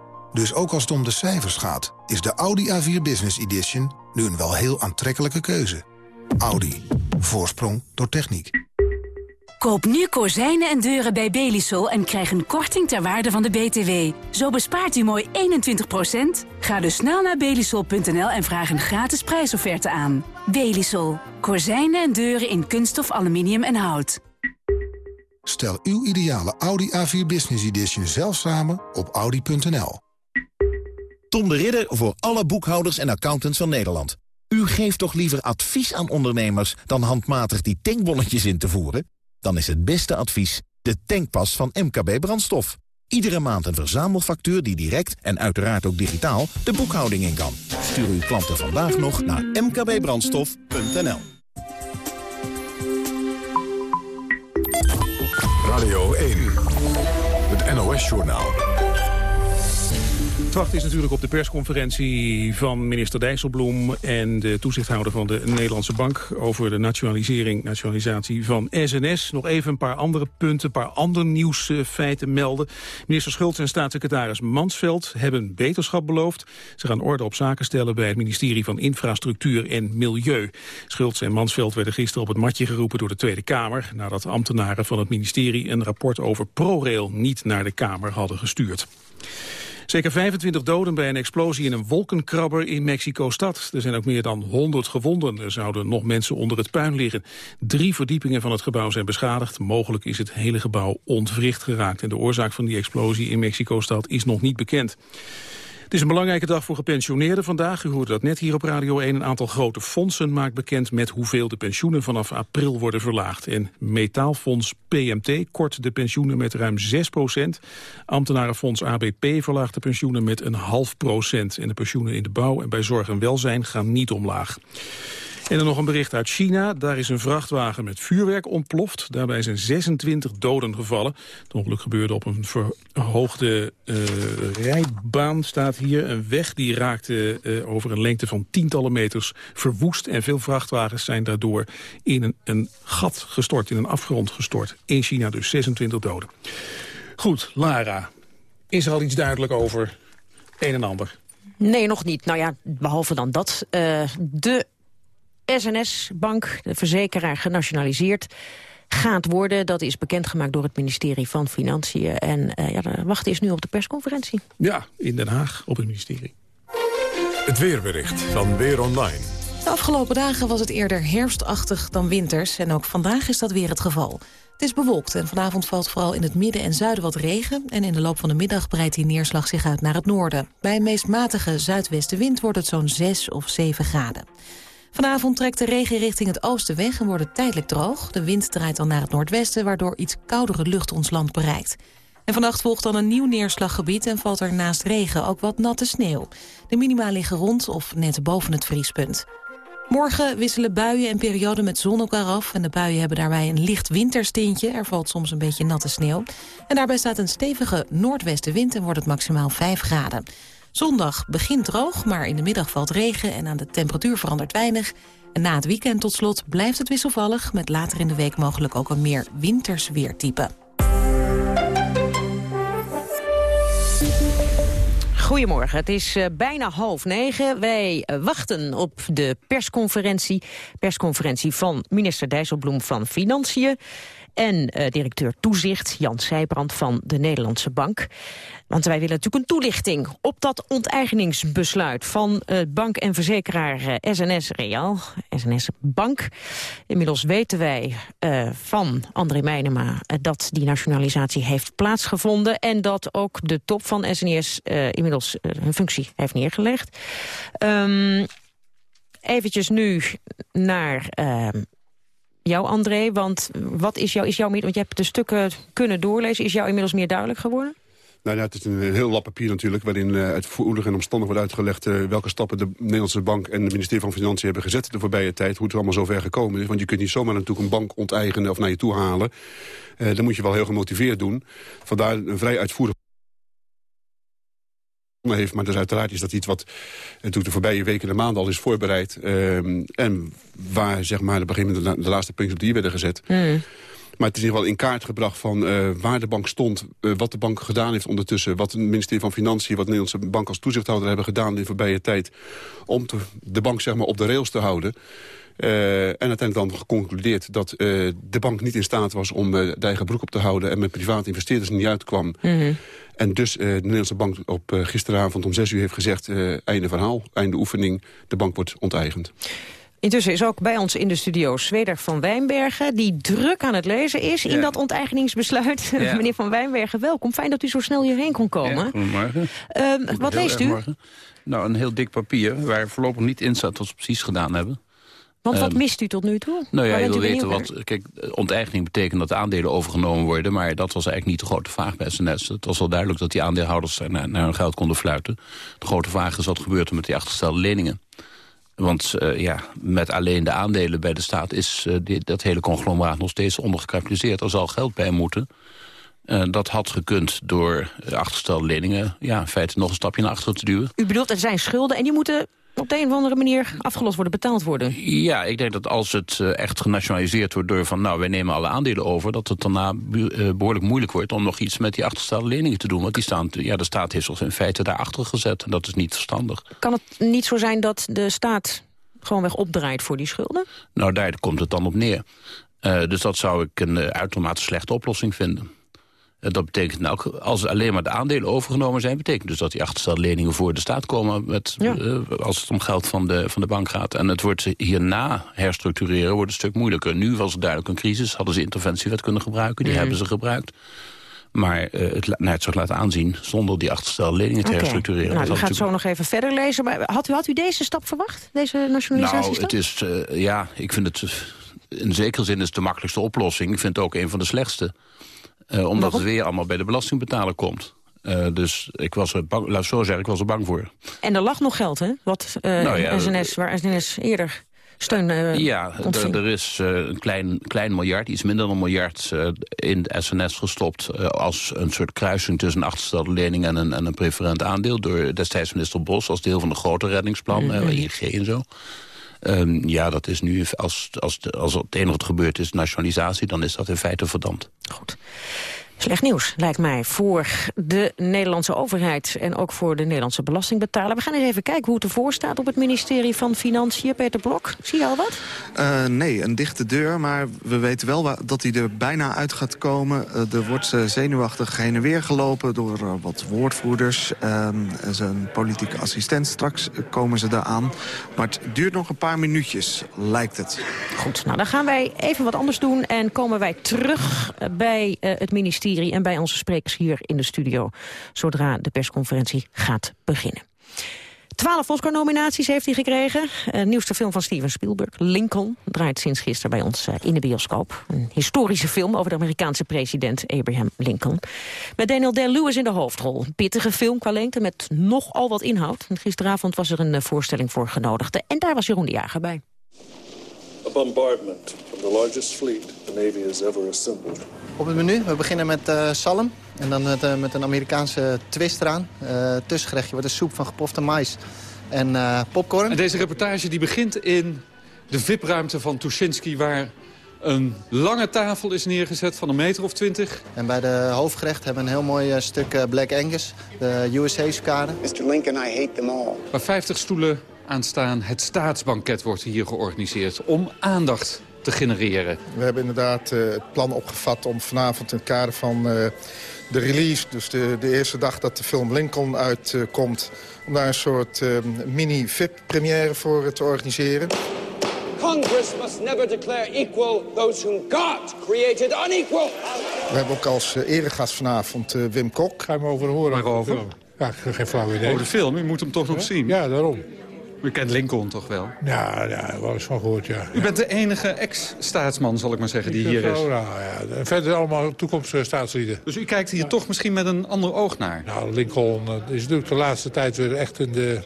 Speaker 4: Dus ook als het om de cijfers gaat, is de Audi A4 Business Edition nu een wel heel aantrekkelijke keuze. Audi. Voorsprong door techniek.
Speaker 14: Koop nu kozijnen en deuren bij Belisol en krijg een korting ter waarde van de BTW. Zo bespaart u mooi 21%. Ga dus snel naar belisol.nl en vraag een gratis prijsofferte aan. Belisol. Kozijnen en deuren in kunststof, aluminium en hout.
Speaker 4: Stel uw ideale Audi A4 Business Edition zelf samen op audi.nl.
Speaker 15: Tom de Ridder voor alle boekhouders en accountants van Nederland. U geeft toch liever advies aan ondernemers dan handmatig die tankbonnetjes in te voeren? Dan is het beste advies de tankpas van MKB Brandstof. Iedere maand een verzamelfactuur die direct en uiteraard ook digitaal de boekhouding in kan. Stuur uw klanten vandaag nog naar mkbbrandstof.nl.
Speaker 1: Radio 1, het NOS-journaal.
Speaker 2: Het wacht is natuurlijk op de persconferentie van minister Dijsselbloem... en de toezichthouder van de Nederlandse Bank... over de nationalisering, nationalisatie van SNS. Nog even een paar andere punten, een paar andere nieuwsfeiten melden. Minister Schultz en staatssecretaris Mansveld hebben beterschap beloofd. Ze gaan orde op zaken stellen bij het ministerie van Infrastructuur en Milieu. Schultz en Mansveld werden gisteren op het matje geroepen door de Tweede Kamer... nadat ambtenaren van het ministerie een rapport over ProRail niet naar de Kamer hadden gestuurd. Zeker 25 doden bij een explosie in een wolkenkrabber in Mexico-stad. Er zijn ook meer dan 100 gewonden. Er zouden nog mensen onder het puin liggen. Drie verdiepingen van het gebouw zijn beschadigd. Mogelijk is het hele gebouw ontwricht geraakt. En de oorzaak van die explosie in Mexico-stad is nog niet bekend. Het is een belangrijke dag voor gepensioneerden vandaag. U hoorde dat net hier op Radio 1. Een aantal grote fondsen maakt bekend met hoeveel de pensioenen vanaf april worden verlaagd. En metaalfonds PMT kort de pensioenen met ruim 6 procent. Ambtenarenfonds ABP verlaagt de pensioenen met een half procent. En de pensioenen in de bouw en bij zorg en welzijn gaan niet omlaag. En dan nog een bericht uit China. Daar is een vrachtwagen met vuurwerk ontploft. Daarbij zijn 26 doden gevallen. Het ongeluk gebeurde op een verhoogde uh, rijbaan, staat hier. Een weg die raakte uh, over een lengte van tientallen meters verwoest. En veel vrachtwagens zijn daardoor in een, een gat gestort, in een afgrond gestort. In China dus 26 doden. Goed, Lara, is er al iets duidelijk over een en ander?
Speaker 8: Nee, nog niet. Nou ja, behalve dan dat. Uh, de SNS-bank, de verzekeraar, genationaliseerd gaat worden. Dat is bekendgemaakt door het ministerie van Financiën. En uh, ja, de wacht is nu op de persconferentie.
Speaker 2: Ja, in Den Haag op het ministerie.
Speaker 1: Het weerbericht van Weer Online.
Speaker 16: De afgelopen dagen was het eerder herfstachtig dan winters. En ook vandaag is dat weer het geval. Het is bewolkt en vanavond valt vooral in het midden en zuiden wat regen... en in de loop van de middag breidt die neerslag zich uit naar het noorden. Bij een meest matige zuidwestenwind wordt het zo'n 6 of 7 graden. Vanavond trekt de regen richting het oosten weg en wordt het tijdelijk droog. De wind draait dan naar het noordwesten, waardoor iets koudere lucht ons land bereikt. En vannacht volgt dan een nieuw neerslaggebied en valt er naast regen ook wat natte sneeuw. De minima liggen rond of net boven het vriespunt. Morgen wisselen buien en perioden met zon elkaar af... en de buien hebben daarbij een licht winterstintje. Er valt soms een beetje natte sneeuw. En daarbij staat een stevige noordwestenwind en wordt het maximaal 5 graden. Zondag begint droog, maar in de middag valt regen... en aan de temperatuur verandert weinig. En na het weekend tot slot blijft het wisselvallig... met later in de week mogelijk ook een meer winters weertype.
Speaker 8: Goedemorgen, het is uh, bijna half negen. Wij uh, wachten op de persconferentie. Persconferentie van minister Dijsselbloem van Financiën en uh, directeur toezicht Jan Seijbrand van de Nederlandse Bank. Want wij willen natuurlijk een toelichting op dat onteigeningsbesluit van uh, bank en verzekeraar SNS Real, SNS Bank. Inmiddels weten wij van André Meijnema dat die nationalisatie heeft plaatsgevonden en dat ook de top van SNS inmiddels hun functie heeft neergelegd. Um, eventjes nu naar ehm, jou, André. Want wat is, jou, is jouw... Want je hebt de stukken kunnen doorlezen. Is jou inmiddels meer duidelijk geworden?
Speaker 10: Nou ja, het is een heel lap papier natuurlijk... waarin uh, uitvoerig en omstandig wordt uitgelegd... Uh, welke stappen de Nederlandse Bank en het ministerie van Financiën hebben gezet... de voorbije tijd, hoe het allemaal zo ver gekomen is. Want je kunt niet zomaar natuurlijk een bank onteigenen of naar je toe halen. Uh, dan moet je wel heel gemotiveerd doen. Vandaar een vrij uitvoerig heeft. Maar dus uiteraard is dat iets wat natuurlijk de voorbije weken en maanden al is voorbereid. Uh, en waar zeg maar, op een gegeven moment de, laatste puntjes op die werden gezet. Mm. Maar het is in ieder geval in kaart gebracht van uh, waar de bank stond... Uh, wat de bank gedaan heeft ondertussen... wat het ministerie van Financiën, wat de Nederlandse bank als toezichthouder hebben gedaan... in de voorbije tijd om te, de bank zeg maar, op de rails te houden... Uh, en uiteindelijk dan geconcludeerd dat de bank niet in staat was om de eigen broek op te houden... en met private investeerders niet uitkwam. Mm -hmm. En dus de Nederlandse bank op gisteravond om zes uur heeft gezegd... einde verhaal, einde oefening, de bank wordt onteigend.
Speaker 8: Intussen is ook bij ons in de studio Zweder van Wijnbergen... die druk aan het lezen is in
Speaker 17: Ja.
Speaker 8: dat onteigeningsbesluit.
Speaker 17: Ja. (laughs)
Speaker 8: Meneer van Wijnbergen, welkom. Fijn dat u zo snel hierheen kon komen.
Speaker 17: Ja, goedemorgen.
Speaker 8: Ehm, wat leest u?
Speaker 17: morgen. Nou, een heel dik papier waar voorlopig niet in staat wat ze precies gedaan hebben.
Speaker 8: Want wat
Speaker 17: Ehm,
Speaker 8: mist u tot nu toe?
Speaker 17: Nou ja, je wil weten wat... Kijk, onteigening betekent dat de aandelen overgenomen worden... maar dat was eigenlijk niet de grote vraag bij SNS. Het was wel duidelijk dat die aandeelhouders naar, naar hun geld konden fluiten. De grote vraag is wat gebeurt er met die achtergestelde leningen. Want uh, ja, met alleen de aandelen bij de staat is uh, die, dat hele conglomeraat nog steeds ondergecapitaliseerd. Er zal geld bij moeten. Uh, dat had gekund door achtergestelde leningen ja, in feite nog een stapje naar achteren te duwen.
Speaker 8: U bedoelt, er zijn schulden en die moeten op de een of andere manier afgelost worden, betaald worden.
Speaker 17: Ja, ik denk dat als het uh, echt genationaliseerd wordt door van... nou, wij nemen alle aandelen over... dat het daarna uh, behoorlijk moeilijk wordt om nog iets met die achterstaande leningen te doen. Want die staan, ja, de staat heeft zich in feite daarachter gezet. En dat is niet verstandig.
Speaker 8: Kan het niet zo zijn dat de staat gewoonweg opdraait voor die schulden?
Speaker 17: Nou, daar komt het dan op neer. Uh, dus dat zou ik een uitermate slechte oplossing vinden. Dat betekent, nou, als alleen maar de aandelen overgenomen zijn... betekent dus dat die achterstelde leningen voor de staat komen... Met, ja. uh, als het om geld van de, van de bank gaat. En het wordt hierna herstructureren wordt een stuk moeilijker. Nu was het duidelijk een crisis, hadden ze interventiewet kunnen gebruiken. Die mm. hebben ze gebruikt. Maar uh, het, nou, het zich laten aanzien zonder die achterstelde leningen te
Speaker 8: okay.
Speaker 17: herstructureren.
Speaker 8: Nou, u gaat zo nog even verder lezen. Maar had u, had u deze stap verwacht, deze nationalisatiestap?
Speaker 17: Nou, het is, uh, ja, ik vind het... In zekere zin is het de makkelijkste oplossing. Ik vind het ook een van de slechtste. Uh, omdat Waarom? het weer allemaal bij de belastingbetaler komt. Uh, dus ik was er bang, laat zo zeggen, ik was er bang voor.
Speaker 8: En er lag nog geld, hè? Wat uh, nou ja, SNS, waar SNS eerder steun uh,
Speaker 17: Ja, er is een klein, klein miljard, iets minder dan een miljard... in de SNS gestopt als een soort kruising tussen een lening... en een, en een preferent aandeel door destijds minister Bos... als deel van een grote reddingsplan, mm -hmm. ING en zo. Um, ja, dat is nu, als, als, als het enige wat gebeurt is nationalisatie... dan is dat in feite verdampt.
Speaker 8: Goed. Slecht nieuws, lijkt mij, voor de Nederlandse overheid... en ook voor de Nederlandse belastingbetaler. We gaan eens even kijken hoe het ervoor staat op het ministerie van Financiën. Peter Blok, zie je al wat?
Speaker 11: Uh, nee, een dichte deur, maar we weten wel dat hij er bijna uit gaat komen. Uh, er wordt uh, zenuwachtig heen en weer gelopen door wat woordvoerders... zijn politieke assistent. Straks komen ze daar aan. Maar het duurt nog een paar minuutjes, lijkt het.
Speaker 8: Goed, nou dan gaan wij even wat anders doen... en komen wij terug bij het ministerie en bij onze sprekers hier in de studio... zodra de persconferentie gaat beginnen. Twaalf Oscar-nominaties heeft hij gekregen. Uh, nieuwste film van Steven Spielberg, Lincoln, draait sinds gisteren bij ons uh, in de bioscoop. Een historische film over de Amerikaanse president Abraham Lincoln. Met Daniel Day-Lewis in de hoofdrol. Een pittige film qua lengte met nogal wat inhoud. Gisteravond was er een uh, voorstelling voor genodigden. En daar was Jeroen de Jager bij.
Speaker 18: A bombardment from the largest fleet the Navy has ever assembled.
Speaker 19: Op het menu, we beginnen met uh, salm. En dan met, uh, met een Amerikaanse twist eraan. Uh, tussengerechtje wordt een soep van gepofte mais en popcorn.
Speaker 20: En deze reportage die begint in de VIP-ruimte van Tuschinski... waar een lange tafel is neergezet van een meter of twintig.
Speaker 19: En bij de hoofdgerecht hebben we een heel mooi stuk Black Angus. De USA-skade.
Speaker 21: Mr. Lincoln, I hate them all.
Speaker 20: Waar 50 stoelen aan staan. Het staatsbanket wordt hier georganiseerd om aandacht te genereren.
Speaker 22: We hebben inderdaad uh, het plan opgevat om vanavond in het kader van uh, de release... dus de, de, eerste dag dat de film Lincoln uitkomt... Uh, om daar een soort uh, mini-VIP-première voor te organiseren.
Speaker 21: Congress must never declare equal those whom God created unequal.
Speaker 22: We hebben ook als eregast vanavond Wim Kok.
Speaker 23: Ga je me over horen?
Speaker 20: Waarover?
Speaker 23: Ja, geen flauw idee.
Speaker 20: Over de film, u moet hem toch nog
Speaker 23: ja?
Speaker 20: zien?
Speaker 23: Ja, daarom.
Speaker 20: U kent Lincoln toch wel?
Speaker 24: Ja, ja, wel eens van gehoord, ja.
Speaker 20: U bent de enige ex-staatsman, zal ik maar zeggen, die hier is.
Speaker 24: Oh, nou, ja. Verder allemaal toekomstige staatslieden.
Speaker 20: Dus u kijkt hier toch misschien met een ander oog naar?
Speaker 24: Nou, Lincoln eh, is natuurlijk de laatste tijd weer echt in de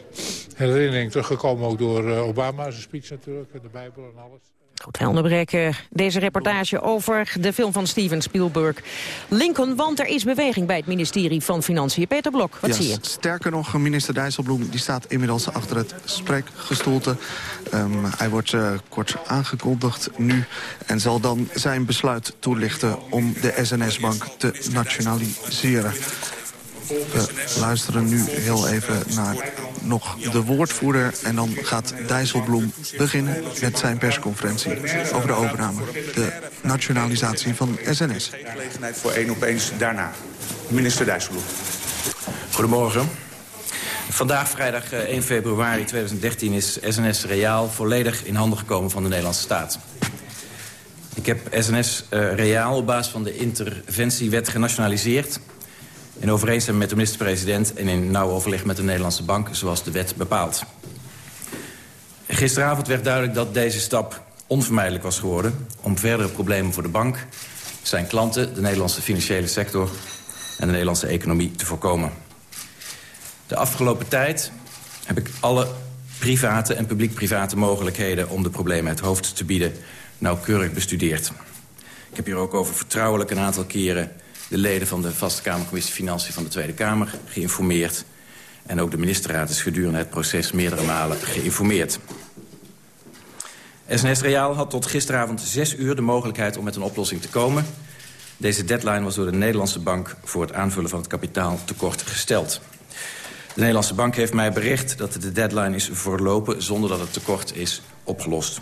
Speaker 24: herinnering teruggekomen... ook door uh, Obama, zijn speech natuurlijk, en de Bijbel en alles.
Speaker 8: Goed, wij onderbreken deze reportage over de film van Steven Spielberg. Lincoln, want er is beweging bij het ministerie van Financiën. Peter Blok, wat
Speaker 11: Ja,
Speaker 8: zie je?
Speaker 11: Sterker nog, minister Dijsselbloem die staat inmiddels achter het spreekgestoelte. Ehm, hij wordt eh, kort aangekondigd nu en zal dan zijn besluit toelichten om de SNS-bank te nationaliseren. We luisteren nu heel even naar nog de woordvoerder... en dan gaat Dijsselbloem beginnen met zijn persconferentie... over de overname, de nationalisatie van SNS.
Speaker 25: Gelegenheid voor één op eens daarna. Minister Dijsselbloem.
Speaker 26: Goedemorgen. Vandaag, vrijdag eh, 1 februari 2013, is SNS Reaal volledig in handen gekomen van de Nederlandse staat. Ik heb SNS uh, Reaal op basis van de interventiewet genationaliseerd... in overeenstemming met de minister-president en in nauw overleg met de Nederlandse bank... zoals de wet bepaalt. Gisteravond werd duidelijk dat deze stap onvermijdelijk was geworden... om verdere problemen voor de bank, zijn klanten, de Nederlandse financiële sector... en de Nederlandse economie te voorkomen. De afgelopen tijd heb ik alle private en publiek-private mogelijkheden... om de problemen het hoofd te bieden nauwkeurig bestudeerd. Ik heb hier ook over vertrouwelijk een aantal keren... de leden van de Vaste Kamercommissie Financiën van de Tweede Kamer geïnformeerd. En ook de ministerraad is gedurende het proces meerdere malen geïnformeerd. SNS Reaal had tot gisteravond 6 uur de mogelijkheid om met een oplossing te komen. Deze deadline was door de Nederlandse bank voor het aanvullen van het kapitaal tekort gesteld. De Nederlandse bank heeft mij bericht dat de deadline is verlopen zonder dat het tekort is opgelost.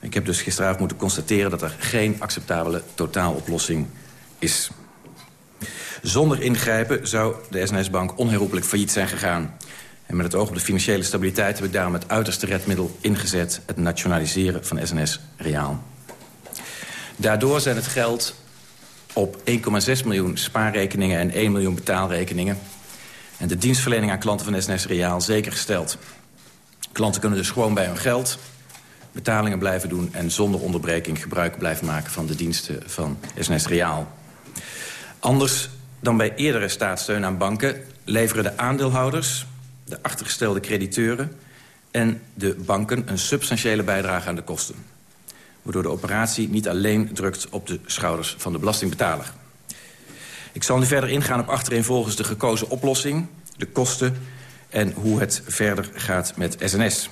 Speaker 26: Ik heb dus gisteravond moeten constateren dat er geen acceptabele totaaloplossing is. Zonder ingrijpen zou de SNS-bank onherroepelijk failliet zijn gegaan. En met het oog op de financiële stabiliteit heb ik daarom het uiterste redmiddel ingezet... het nationaliseren van SNS Reaal. Daardoor zijn het geld op 1,6 miljoen spaarrekeningen en 1 miljoen betaalrekeningen... en de dienstverlening aan klanten van SNS Reaal zeker gesteld. Klanten kunnen dus gewoon bij hun geld betalingen blijven doen... en zonder onderbreking gebruik blijven maken van de diensten van SNS Reaal. Anders dan bij eerdere staatssteun aan banken... leveren de aandeelhouders, de achtergestelde crediteuren... en de banken een substantiële bijdrage aan de kosten. Waardoor de operatie niet alleen drukt op de schouders van de belastingbetaler. Ik zal nu verder ingaan op achtereenvolgens de gekozen oplossing... de kosten en hoe het verder gaat met SNS.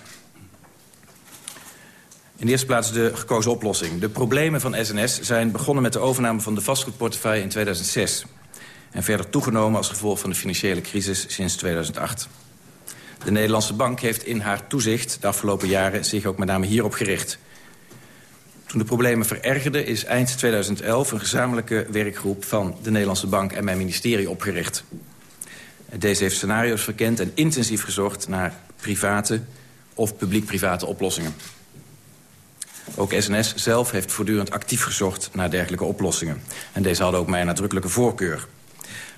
Speaker 26: In de eerste plaats de gekozen oplossing. De problemen van SNS zijn begonnen met de overname van de vastgoedportefeuille in 2006. En verder toegenomen als gevolg van de financiële crisis sinds 2008. De Nederlandse Bank heeft in haar toezicht de afgelopen jaren zich ook met name hierop gericht. Toen de problemen verergerden is eind 2011 een gezamenlijke werkgroep van de Nederlandse Bank en mijn ministerie opgericht. Deze heeft scenario's verkend en intensief gezocht naar private of publiek-private oplossingen. Ook SNS zelf heeft voortdurend actief gezocht naar dergelijke oplossingen. En deze hadden ook mijn nadrukkelijke voorkeur.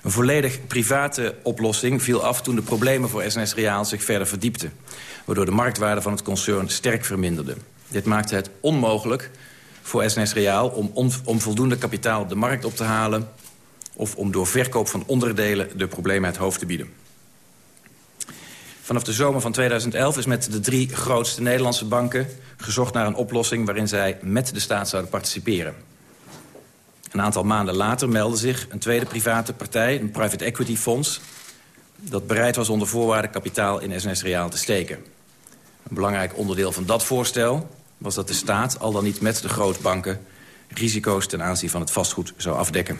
Speaker 26: Een volledig private oplossing viel af toen de problemen voor SNS Reaal zich verder verdiepten. Waardoor de marktwaarde van het concern sterk verminderde. Dit maakte het onmogelijk voor SNS Reaal om, om voldoende kapitaal op de markt op te halen... of om door verkoop van onderdelen de problemen het hoofd te bieden. Vanaf de zomer van 2011 is met de drie grootste Nederlandse banken gezocht naar een oplossing waarin zij met de staat zouden participeren. Een aantal maanden later meldde zich een tweede private partij, een private equity fonds... dat bereid was onder voorwaarden kapitaal in SNS Reaal te steken. Een belangrijk onderdeel van dat voorstel was dat de staat, al dan niet met de grootbanken... risico's ten aanzien van het vastgoed zou afdekken.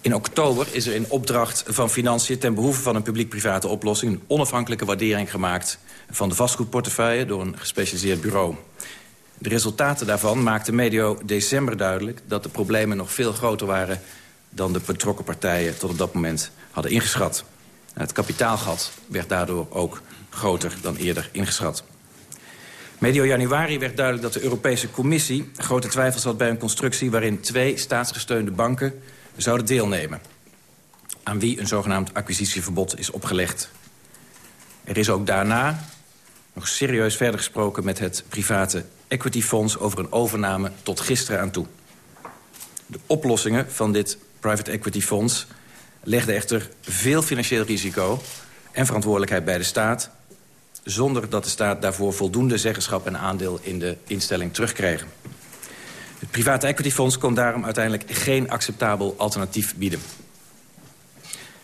Speaker 26: In oktober is er in opdracht van Financiën... ten behoeve van een publiek-private oplossing... een onafhankelijke waardering gemaakt van de vastgoedportefeuille... door een gespecialiseerd bureau. De resultaten daarvan maakten medio december duidelijk... dat de problemen nog veel groter waren... dan de betrokken partijen tot op dat moment hadden ingeschat. Het kapitaalgat werd daardoor ook groter dan eerder ingeschat. Medio januari werd duidelijk dat de Europese Commissie... grote twijfels had bij een constructie... waarin twee staatsgesteunde banken zouden deelnemen. Aan wie een zogenaamd acquisitieverbod is opgelegd. Er is ook daarna nog serieus verder gesproken met het private equityfonds... over een overname tot gisteren aan toe. De oplossingen van dit private equity fonds legden echter veel financieel risico en verantwoordelijkheid bij de staat... zonder dat de staat daarvoor voldoende zeggenschap en aandeel in de instelling terugkreeg. Het private equity fonds kon daarom uiteindelijk geen acceptabel alternatief bieden.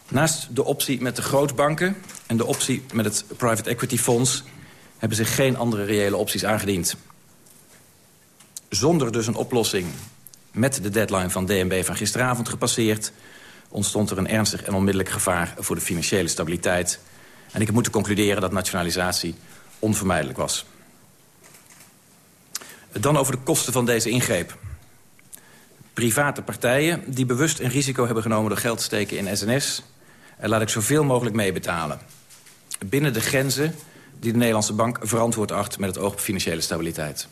Speaker 26: Naast de optie met de grootbanken en de optie met het private equity fonds... hebben zich geen andere reële opties aangediend. Zonder dus een oplossing met de deadline van DNB van gisteravond gepasseerd... ontstond er een ernstig en onmiddellijk gevaar voor de financiële stabiliteit. En ik heb moeten concluderen dat nationalisatie onvermijdelijk was. Dan over de kosten van deze ingreep. Private partijen die bewust een risico hebben genomen... door geld te steken in SNS... laat ik zoveel mogelijk meebetalen. Binnen de grenzen die de Nederlandse bank verantwoord acht... met het oog op financiële stabiliteit.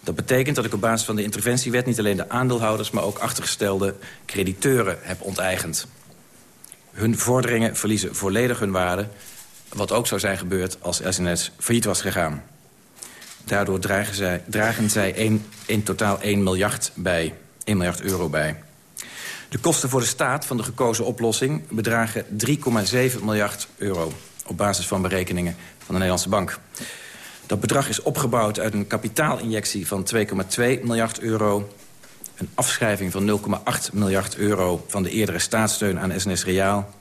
Speaker 26: Dat betekent dat ik op basis van de interventiewet... niet alleen de aandeelhouders, maar ook achtergestelde crediteuren heb onteigend. Hun vorderingen verliezen volledig hun waarde... wat ook zou zijn gebeurd als SNS failliet was gegaan. Daardoor dragen zij, dragen zij een, in totaal 1 miljard, bij, 1 miljard euro bij. De kosten voor de staat van de gekozen oplossing bedragen 3,7 miljard euro... op basis van berekeningen van de Nederlandse Bank. Dat bedrag is opgebouwd uit een kapitaalinjectie van 2,2 miljard euro... een afschrijving van 0,8 miljard euro van de eerdere staatssteun aan SNS Reaal...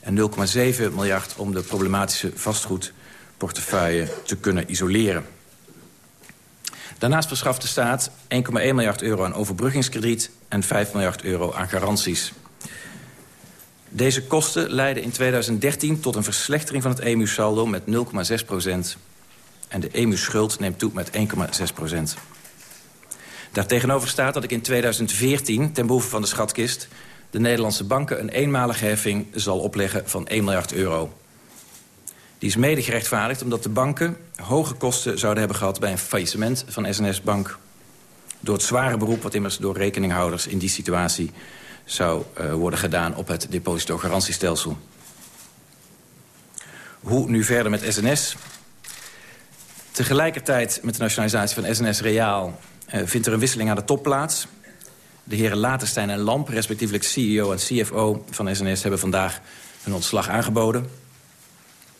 Speaker 26: en 0,7 miljard om de problematische vastgoedportefeuille te kunnen isoleren. Daarnaast verschaft de staat 1,1 miljard euro aan overbruggingskrediet... en 5 miljard euro aan garanties. Deze kosten leiden in 2013 tot een verslechtering van het EMU-saldo met 0,6 procent. En de EMU-schuld neemt toe met 1,6 procent. Daartegenover staat dat ik in 2014 ten behoeve van de schatkist... de Nederlandse banken een eenmalige heffing zal opleggen van 1 miljard euro. Die is mede gerechtvaardigd omdat de banken hoge kosten zouden hebben gehad... bij een faillissement van SNS Bank. Door het zware beroep wat immers door rekeninghouders in die situatie zou uh, worden gedaan op het depositogarantiestelsel. Hoe nu verder met SNS? Tegelijkertijd met de nationalisatie van SNS Reaal... Uh, vindt er een wisseling aan de top plaats. De heren Laterstein en Lamp, respectievelijk CEO en CFO van SNS... hebben vandaag hun ontslag aangeboden.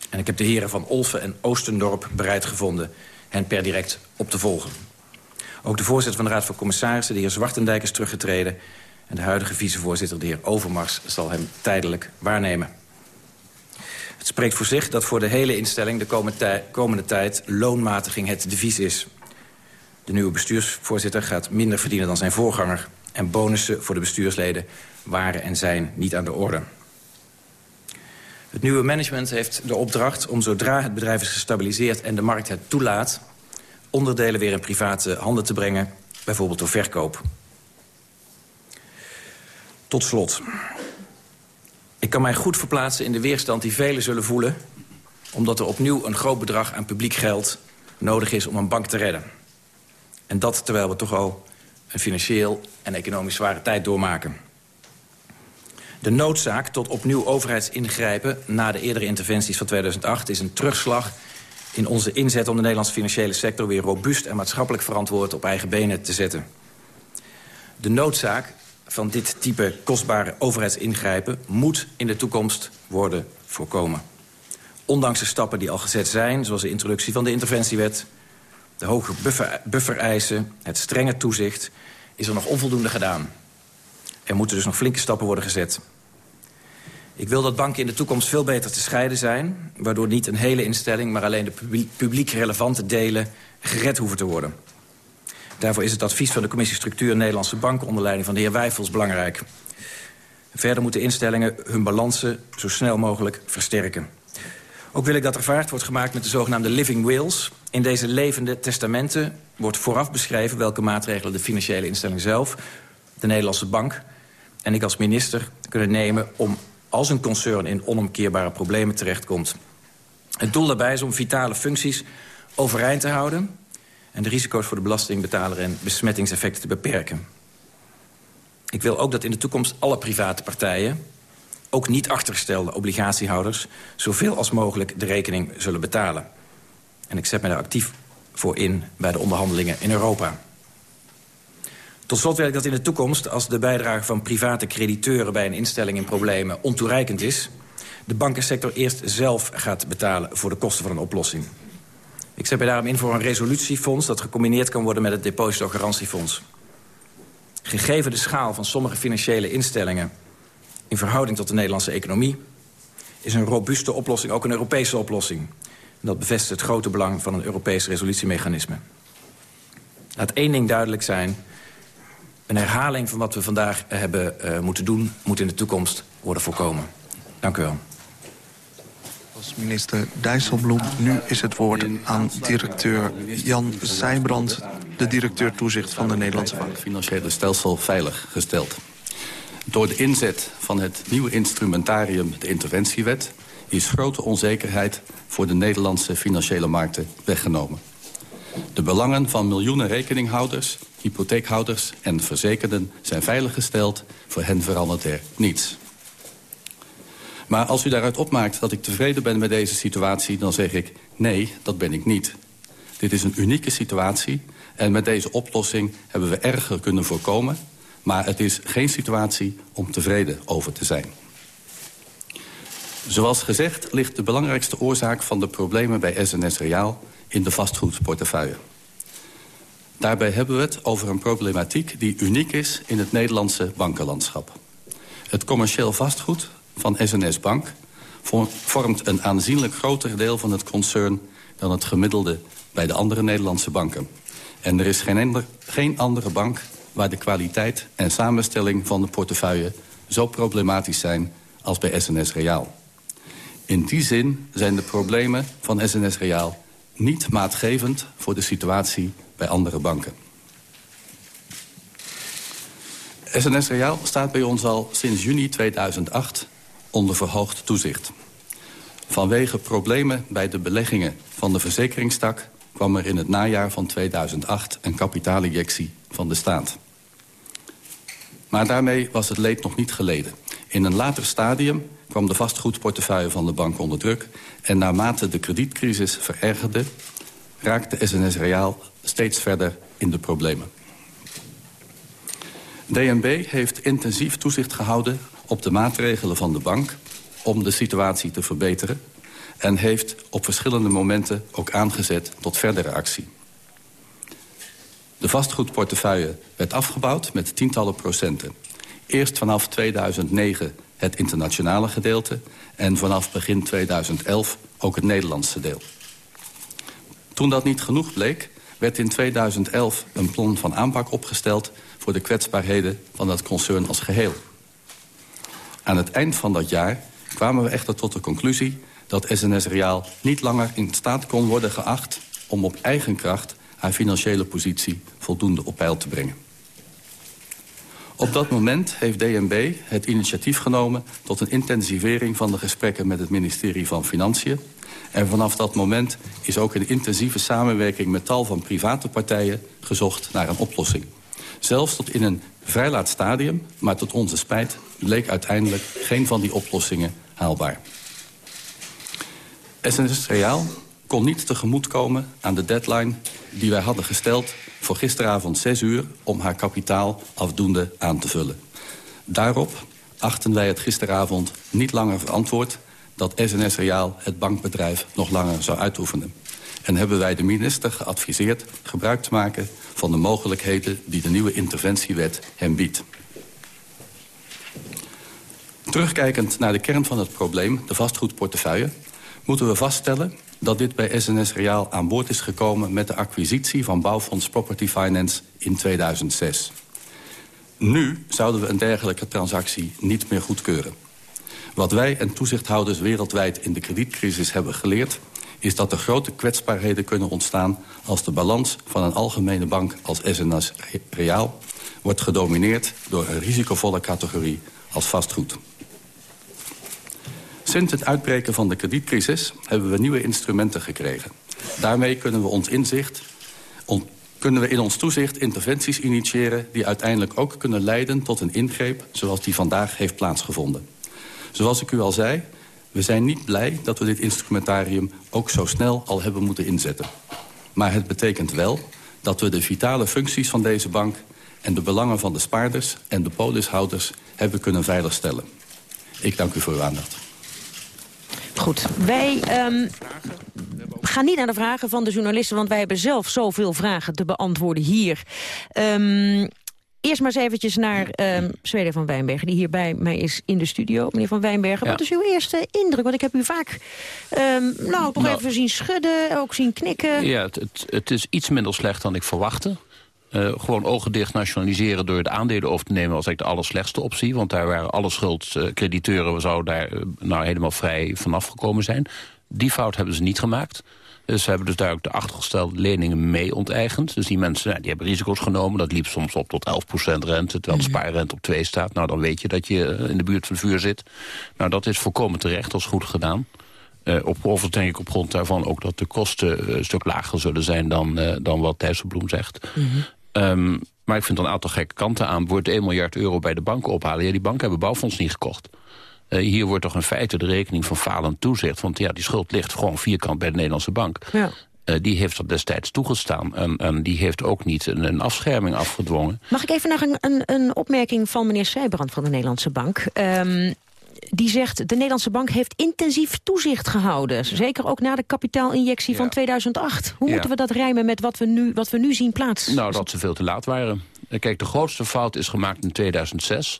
Speaker 26: En ik heb de heren van Olfen en Oostendorp bereid gevonden... hen per direct op te volgen. Ook de voorzitter van de Raad van Commissarissen, de heer Zwartendijk, is teruggetreden... en de huidige vicevoorzitter, de heer Overmars, zal hem tijdelijk waarnemen. Het spreekt voor zich dat voor de hele instelling de komende tijd loonmatiging het devies is. De nieuwe bestuursvoorzitter gaat minder verdienen dan zijn voorganger... en bonussen voor de bestuursleden waren en zijn niet aan de orde. Het nieuwe management heeft de opdracht om zodra het bedrijf is gestabiliseerd... en de markt het toelaat, onderdelen weer in private handen te brengen... bijvoorbeeld door verkoop. Tot slot. Ik kan mij goed verplaatsen in de weerstand die velen zullen voelen... omdat er opnieuw een groot bedrag aan publiek geld nodig is om een bank te redden. En dat terwijl we toch al een financieel en economisch zware tijd doormaken. De noodzaak tot opnieuw overheidsingrijpen na de eerdere interventies van 2008... is een terugslag in onze inzet om de Nederlandse financiële sector... weer robuust en maatschappelijk verantwoord op eigen benen te zetten. De noodzaak van dit type kostbare overheidsingrijpen... moet in de toekomst worden voorkomen. Ondanks de stappen die al gezet zijn, zoals de introductie van de interventiewet... de hoge buffer, buffereisen, het strenge toezicht... is er nog onvoldoende gedaan. Er moeten dus nog flinke stappen worden gezet. Ik wil dat banken in de toekomst veel beter te scheiden zijn... waardoor niet een hele instelling, maar alleen de publiek relevante delen... gered hoeven te worden. Daarvoor is het advies van de Commissie Structuur Nederlandse Bank... onder leiding van de heer Wijfels belangrijk. Verder moeten instellingen hun balansen zo snel mogelijk versterken. Ook wil ik dat er vaart wordt gemaakt met de zogenaamde living wills. In deze levende testamenten wordt vooraf beschreven... welke maatregelen de financiële instelling zelf, de Nederlandse Bank... en ik als minister kunnen nemen om als een concern in onomkeerbare problemen terechtkomt. Het doel daarbij is om vitale functies overeind te houden... en de risico's voor de belastingbetaler en besmettingseffecten te beperken. Ik wil ook dat in de toekomst alle private partijen... ook niet achtergestelde obligatiehouders... zoveel als mogelijk de rekening zullen betalen. En ik zet me daar actief voor in bij de onderhandelingen in Europa. Tot slot wil ik dat in de toekomst, als de bijdrage van private crediteuren... bij een instelling in problemen ontoereikend is... de bankensector eerst zelf gaat betalen voor de kosten van een oplossing. Ik zet mij daarom in voor een resolutiefonds... dat gecombineerd kan worden met het depositogarantiefonds. Gegeven de schaal van sommige financiële instellingen... in verhouding tot de Nederlandse economie... is een robuuste oplossing ook een Europese oplossing. En dat bevestigt het grote belang van een Europees resolutiemechanisme. Laat één ding duidelijk zijn. Een herhaling van wat we vandaag hebben uh, moeten doen... moet in de toekomst worden voorkomen. Dank u wel.
Speaker 11: Minister Dijsselbloem. Nu is het woord aan directeur Jan Zijbrand... de directeur toezicht van de Nederlandse Bank.
Speaker 27: Financiële stelsel veilig gesteld. Door de inzet van het nieuwe instrumentarium, de interventiewet... is grote onzekerheid voor de Nederlandse financiële markten weggenomen. De belangen van miljoenen rekeninghouders, hypotheekhouders en verzekerden... zijn veiliggesteld, voor hen verandert er niets. Maar als u daaruit opmaakt dat ik tevreden ben met deze situatie... dan zeg ik, nee, dat ben ik niet. Dit is een unieke situatie en met deze oplossing hebben we erger kunnen voorkomen. Maar het is geen situatie om tevreden over te zijn. Zoals gezegd ligt de belangrijkste oorzaak van de problemen bij SNS Reaal in de vastgoedportefeuille. Daarbij hebben we het over een problematiek die uniek is in het Nederlandse bankenlandschap. Het commercieel vastgoed van SNS Bank vormt een aanzienlijk groter deel van het concern dan het gemiddelde bij de andere Nederlandse banken. En er is geen, geen andere bank waar de kwaliteit en samenstelling van de portefeuille zo problematisch zijn als bij SNS Reaal. In die zin zijn de problemen van SNS Reaal niet maatgevend voor de situatie bij andere banken. SNS Reaal staat bij ons al sinds juni 2008 onder verhoogd toezicht. Vanwege problemen bij de beleggingen van de verzekeringstak... kwam er in het najaar van 2008 een kapitaalinjectie van de staat. Maar daarmee was het leed nog niet geleden. In een later stadium kwam de vastgoedportefeuille van de bank onder druk... en naarmate de kredietcrisis verergerde... raakte SNS Reaal steeds verder in de problemen. DNB heeft intensief toezicht gehouden op de maatregelen van de bank om de situatie te verbeteren... en heeft op verschillende momenten ook aangezet tot verdere actie. De vastgoedportefeuille werd afgebouwd met tientallen procenten. Eerst vanaf 2009 het internationale gedeelte... en vanaf begin 2011 ook het Nederlandse deel. Toen dat niet genoeg bleek, werd in 2011 een plan van aanpak opgesteld... voor de kwetsbaarheden van dat concern als geheel. Aan het eind van dat jaar kwamen we echter tot de conclusie... dat SNS Reaal niet langer in staat kon worden geacht... om op eigen kracht haar financiële positie voldoende op peil te brengen. Op dat moment heeft DNB het initiatief genomen... tot een intensivering van de gesprekken met het ministerie van Financiën. En vanaf dat moment is ook een intensieve samenwerking... met tal van private partijen gezocht naar een oplossing. Zelfs tot in een vrij laat stadium, maar tot onze spijt... bleek uiteindelijk geen van die oplossingen haalbaar. SNS Reaal kon niet tegemoetkomen aan de deadline die wij hadden gesteld... voor gisteravond 6 uur om haar kapitaal afdoende aan te vullen. Daarop achten wij het gisteravond niet langer verantwoord... dat SNS Reaal het bankbedrijf nog langer zou uitoefenen. En hebben wij de minister geadviseerd gebruik te maken van de mogelijkheden die de nieuwe interventiewet hem biedt. Terugkijkend naar de kern van het probleem, de vastgoedportefeuille... moeten we vaststellen dat dit bij SNS Reaal aan boord is gekomen... met de acquisitie van bouwfonds Property Finance in 2006. Nu zouden we een dergelijke transactie niet meer goedkeuren. Wat wij en toezichthouders wereldwijd in de kredietcrisis hebben geleerd is dat er grote kwetsbaarheden kunnen ontstaan... als de balans van een algemene bank als SNS Reaal... wordt gedomineerd door een risicovolle categorie als vastgoed. Sinds het uitbreken van de kredietcrisis hebben we nieuwe instrumenten gekregen. Daarmee kunnen we, ons inzicht, kunnen we in ons toezicht interventies initiëren... die uiteindelijk ook kunnen leiden tot een ingreep zoals die vandaag heeft plaatsgevonden. Zoals ik u al zei, we zijn niet blij dat we dit instrumentarium ook zo snel al hebben moeten inzetten. Maar het betekent wel dat we de vitale functies van deze bank... en de belangen van de spaarders en de polishouders hebben kunnen veiligstellen. Ik dank u voor uw aandacht.
Speaker 8: Goed, wij um, gaan niet naar de vragen van de journalisten... want wij hebben zelf zoveel vragen te beantwoorden hier. Um, Eerst maar eens eventjes naar um, Zweden van Wijnbergen... die hier bij mij is in de studio. Meneer van Wijnbergen, wat is uw eerste indruk? Want ik heb u vaak um, nou, toch nou, even zien schudden, ook zien knikken.
Speaker 17: Ja, het, het, het is iets minder slecht dan ik verwachtte. Uh, gewoon ogen dicht nationaliseren door de aandelen over te nemen... was eigenlijk de allerslechtste optie. Want daar waren alle schuldcrediteuren... Uh, zouden daar uh, nou helemaal vrij vanaf gekomen zijn. Die fout hebben ze niet gemaakt. Dus ze hebben dus daar ook de achtergestelde leningen mee onteigend. Dus die mensen nou, die hebben risico's genomen. Dat liep soms op tot 11% rente, terwijl de mhm. spaarrente op 2 staat. Nou, dan weet je dat je eh, in de buurt van vuur zit. Nou, dat is volkomen terecht, als goed gedaan. Uh, op of denk ik op grond daarvan ook dat de kosten uh, een stuk lager zullen zijn dan, uh, dan wat Dijsselbloem zegt. Mm -hmm. um, maar ik vind er een aantal gekke kanten aan. Wordt 1 miljard euro bij de banken ophalen? Ja, die banken hebben bouwfonds niet gekocht. Uh, hier wordt toch in feite de rekening van falend toezicht. Want ja, die schuld ligt gewoon vierkant bij de Nederlandse bank. Ja. Uh, die heeft dat destijds toegestaan. En, en die heeft ook niet een, een, afscherming afgedwongen.
Speaker 8: Mag ik even naar een, een, een opmerking van meneer Sijbrand van de Nederlandse Bank... Um, die zegt, de Nederlandse bank heeft intensief toezicht gehouden. Zeker ook na de kapitaalinjectie ja. van 2008. Hoe ja. moeten we dat rijmen met wat we, nu, wat we nu zien plaats?
Speaker 17: Nou, dat ze veel te laat waren. Kijk, de grootste fout is gemaakt in 2006...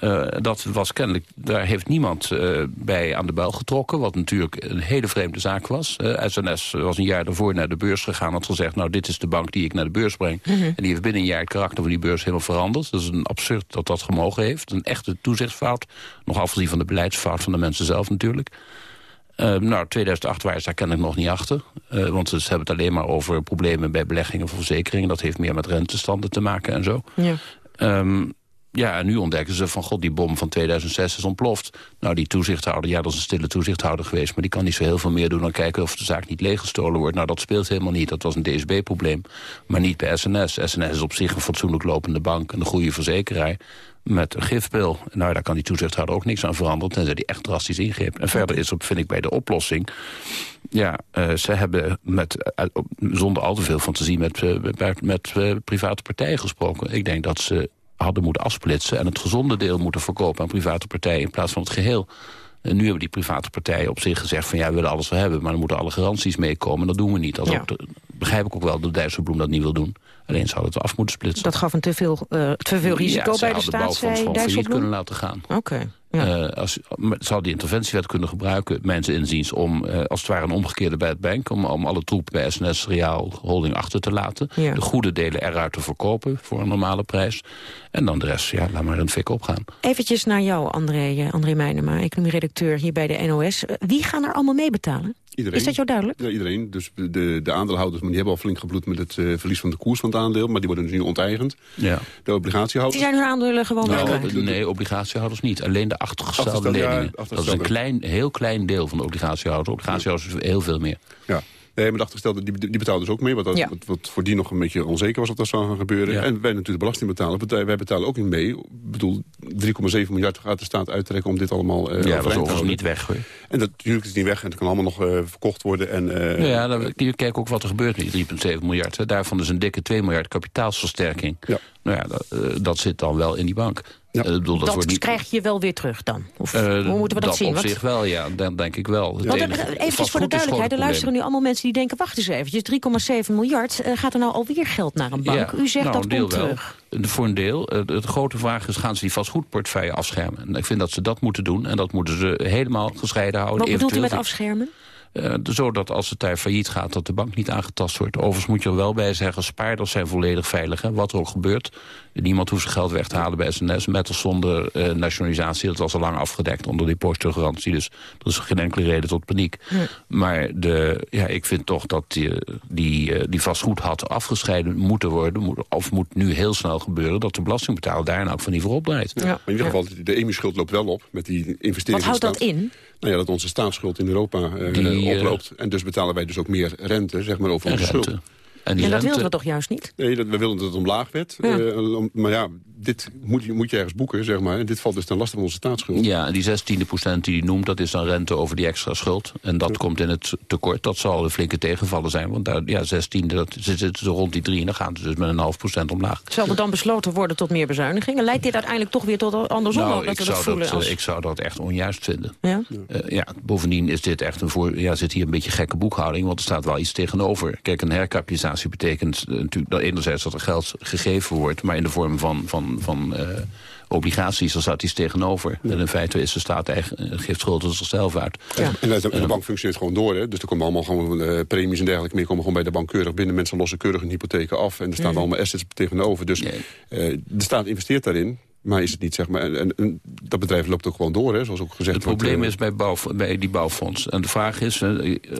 Speaker 17: Uh, dat was kennelijk, daar heeft niemand uh, bij aan de bel getrokken. Wat natuurlijk een hele vreemde zaak was. Uh, SNS was een jaar daarvoor naar de beurs gegaan. Had gezegd, nou dit is de bank die ik naar de beurs breng. Mm -hmm. En die heeft binnen een jaar het karakter van die beurs helemaal veranderd. Dat is een absurd dat dat gemogen heeft. Een echte toezichtsfout. Nog afgezien van de beleidsfout van de mensen zelf natuurlijk. Uh, nou, 2008 waren ze daar kennelijk nog niet achter. Uh, want ze hebben het alleen maar over problemen bij beleggingen of verzekeringen. Dat heeft meer met rentestanden te maken en zo. Ja. Um, ja, en nu ontdekken ze van, god, die bom van 2006 is ontploft. Nou, die toezichthouder, ja, dat is een stille toezichthouder geweest... maar die kan niet zo heel veel meer doen dan kijken of de zaak niet leeggestolen wordt. Nou, dat speelt helemaal niet. Dat was een DSB-probleem, maar niet bij SNS. SNS is op zich een fatsoenlijk lopende bank, een goede verzekeraar met een gifpil. Nou, daar kan die toezichthouder ook niks aan veranderen... tenzij die echt drastisch ingreep. En verder is vind ik, bij de oplossing... ja, uh, ze hebben met, uh, zonder al te veel fantasie met, met, met private partijen gesproken. Ik denk dat ze hadden moeten afsplitsen... en het gezonde deel moeten verkopen aan private partijen... in plaats van het geheel. En nu hebben die private partijen op zich gezegd van... ja, we willen alles wel hebben, maar er moeten alle garanties meekomen. En dat doen we niet. Dat ja. de, begrijp ik ook wel dat Dijsselbloem dat niet wil doen. Alleen zouden het af moeten splitsen.
Speaker 8: Dat gaf een te veel, uh, te veel risico
Speaker 17: ja,
Speaker 8: bij de staat,
Speaker 17: zei Dijsselbloem? kunnen laten gaan.
Speaker 8: Oké. Okay.
Speaker 17: Ja. Uh, als, hadden die interventiewet kunnen gebruiken, mensen inziens, om uh, als het ware een omgekeerde bad bank, om, om alle troepen bij SNS Reaal Holding achter te laten. Ja. De goede delen eruit te verkopen voor een normale prijs. En dan de rest, ja, laat maar een fik opgaan.
Speaker 8: Eventjes naar jou, André, André Meijnema, economie-redacteur hier bij de NOS. Wie gaan er allemaal mee betalen?
Speaker 10: Iedereen.
Speaker 8: Is dat jou duidelijk?
Speaker 10: Ja, iedereen. Dus de, de aandeelhouders maar die hebben al flink gebloed met het uh, verlies van de koers van het aandeel. Maar die worden dus nu onteigend. Ja. De obligatiehouders.
Speaker 8: Die zijn hun aandelen gewoon
Speaker 17: nou, weg Nee, obligatiehouders niet. Alleen de achtergestelde leningen. Ja, dat is een klein, heel klein deel van de obligatiehouders. Obligatiehouders is heel veel meer.
Speaker 10: Ja. Nee, maar de achtergestelde, die, die betalen dus ook mee. Wat, dat, ja. wat, wat, voor die nog een beetje onzeker was wat dat zou gaan gebeuren. Ja. En wij natuurlijk belasting betalen. Wij betalen ook niet mee. Ik bedoel, 3,7 miljard gaat de staat uittrekken om dit allemaal uh,
Speaker 17: Ja, dat is overigens niet weg hoor.
Speaker 10: En dat, natuurlijk is het niet weg en het kan allemaal nog uh, verkocht worden. En, uh,
Speaker 17: ja, dan, kijk ook wat er gebeurt met die 3,7 miljard. Hè. Daarvan is een dikke 2 miljard kapitaalsversterking. Ja. Nou ja, dat, dat zit dan wel in die bank.
Speaker 8: Ja. Uh, bedoel, dat, dat wordt niet... krijg je wel weer terug dan? Of uh, hoe moeten we dat,
Speaker 17: dat
Speaker 8: zien?
Speaker 17: op zich wel, ja. Dan denk ik wel.
Speaker 8: Want, even voor de duidelijkheid. Er luisteren nu allemaal mensen die denken... wacht eens eventjes, 3,7 miljard. Uh, gaat er nou alweer geld naar een bank? Ja, U zegt
Speaker 17: nou,
Speaker 8: dat komt terug.
Speaker 17: Voor een deel. de grote vraag is, gaan ze die vastgoedportefeuille afschermen? En ik vind dat ze dat moeten doen. En dat moeten ze helemaal gescheiden houden.
Speaker 8: Wat bedoelt u met afschermen?
Speaker 17: Uh, zodat als het daar failliet gaat, dat de bank niet aangetast wordt. Overigens moet je er wel bij zeggen, spaarders zijn volledig veilig. Hè, wat er ook gebeurt. Niemand hoeft zijn geld weg te halen bij SNS. Met of zonder uh, nationalisatie. Dat was al lang afgedekt onder die postgarantie. Dus er is geen enkele reden tot paniek. Ja. Maar de, ja, ik vind toch dat die, die, die vastgoed had afgescheiden moeten worden. Moet, of moet nu heel snel gebeuren dat de belastingbetaler daar nou ook van niet voor opdraait.
Speaker 10: Ja. In ieder geval, de EMU-schuld loopt wel op met die investeringen.
Speaker 8: Wat houdt dat in?
Speaker 10: Nou ja, dat onze staatsschuld in Europa uh, die, oploopt. En dus betalen wij dus ook meer rente, zeg maar, over onze schuld.
Speaker 8: En, en dat wilden we toch juist niet?
Speaker 10: Nee, dat, we wilden dat het omlaag werd. Ja. Uh, om, maar ja, dit moet je, moet je ergens boeken, zeg maar. En dit valt dus ten laste van onze staatsschuld.
Speaker 17: Ja, en die 16 procent die hij noemt, dat is dan rente over die extra schuld. En dat komt in het tekort. Dat zal een flinke tegenvallen zijn. Want daar, ja, 16, dat zit zo rond die 3 en dan gaan ze dus met een half procent omlaag.
Speaker 8: Zal er dan besloten worden tot meer bezuinigingen? Leidt dit uiteindelijk toch weer tot andersom?
Speaker 17: Nou,
Speaker 8: ook, dat
Speaker 17: ik,
Speaker 8: we dat
Speaker 17: zou
Speaker 8: voelen
Speaker 17: dat,
Speaker 8: als...
Speaker 17: eh, ik zou dat echt onjuist vinden.
Speaker 8: Ja?
Speaker 17: Eh, ja, bovendien is dit echt een voor, ja, zit hier een beetje gekke boekhouding, want er staat wel iets tegenover. Kijk, een herkapitalisatie betekent eh, natuurlijk dat enerzijds dat er geld gegeven wordt, maar in de vorm van, van, van eh, obligaties, daar staat iets tegenover. En in feite is de staat eigen, eh, geeft schuld aan zichzelf uit.
Speaker 10: En de, de bank functioneert gewoon door. Hè? Dus er komen allemaal gewoon eh, premies en dergelijke meer. komen gewoon bij de bank keurig binnen. Mensen lossen keurig hun hypotheken af. En er staan
Speaker 17: Mhm.
Speaker 10: allemaal assets tegenover. Dus de staat investeert daarin. Maar is het niet, zeg maar... En, dat bedrijf loopt ook gewoon door, hè, zoals ook gezegd
Speaker 17: Het probleem is bij, bouw, bij die bouwfonds. En de vraag is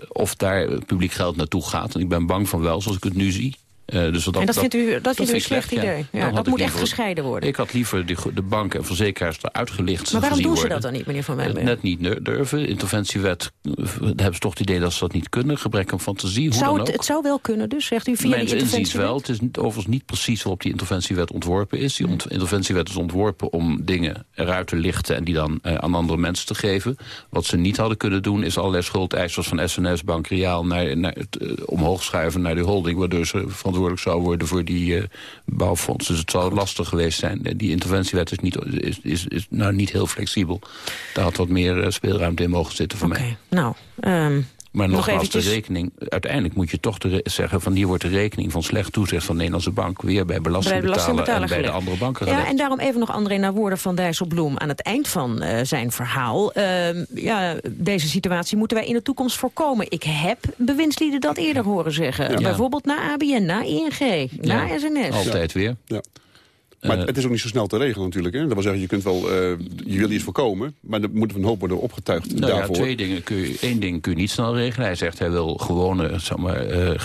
Speaker 17: of daar publiek geld naartoe gaat. En ik ben bang van wel, zoals ik het nu zie. Eh, dus
Speaker 8: en dat, vindt u, dat, vindt u een slecht
Speaker 17: ja.
Speaker 8: idee? Ja, dat moet echt gescheiden worden.
Speaker 17: Ik had liever die, de banken en verzekeraars eruit gelicht
Speaker 8: maar waarom doen ze dat dan niet, meneer Van
Speaker 17: Eh,
Speaker 8: Wijnberg?
Speaker 17: Net niet dur- durven. Interventiewet, eh, hebben ze toch het idee dat ze dat niet kunnen. Gebrek aan fantasie, hoe
Speaker 8: Zou
Speaker 17: dan
Speaker 8: het,
Speaker 17: ook.
Speaker 8: het zou wel kunnen dus, zegt u, via
Speaker 17: Mijn
Speaker 8: die interventiewet?
Speaker 17: wel. Het is overigens niet precies waarop die interventiewet ontworpen is. Die ont- interventiewet is ontworpen om dingen eruit te lichten... en die dan eh, aan andere mensen te geven. Wat ze niet hadden kunnen doen... is allerlei schuldeisers van SNS, Bank Reaal... Naar, naar het eh, omhoog schuiven naar de holding... waardoor ze zou worden voor die eh, bouwfonds. Dus het zou lastig geweest zijn. Eh, Die interventiewet is, niet, is, is, is nou niet heel flexibel. Daar had wat meer eh, speelruimte in mogen zitten voor mij.
Speaker 8: Nou, ehm,
Speaker 17: Maar
Speaker 8: nog
Speaker 17: nogmaals,
Speaker 8: eventjes...
Speaker 17: de rekening, uiteindelijk moet je toch zeggen... van hier wordt de rekening van slecht toezicht van de Nederlandse bank... weer bij belastingbetaler, en bij de andere banken
Speaker 8: Ja,
Speaker 17: gelegd.
Speaker 8: en daarom even nog André naar woorden van Dijsselbloem aan het eind van eh, zijn verhaal. Ehm, ja, deze situatie moeten wij in de toekomst voorkomen. Ik heb bewindslieden dat eerder horen zeggen.
Speaker 10: Ja.
Speaker 8: Bijvoorbeeld na ABN, na ING, na SNS.
Speaker 17: Altijd weer.
Speaker 10: Ja. Maar het is ook niet zo snel te regelen natuurlijk. Hè? Dat wil zeggen, je kunt wel, eh, je wil iets voorkomen... maar er moet een hoop worden opgetuigd
Speaker 17: Nou ja,
Speaker 10: daarvoor.
Speaker 17: twee dingen kun je, één ding kun je niet snel regelen. Hij zegt hij wil gewone zeg maar, eh, eh,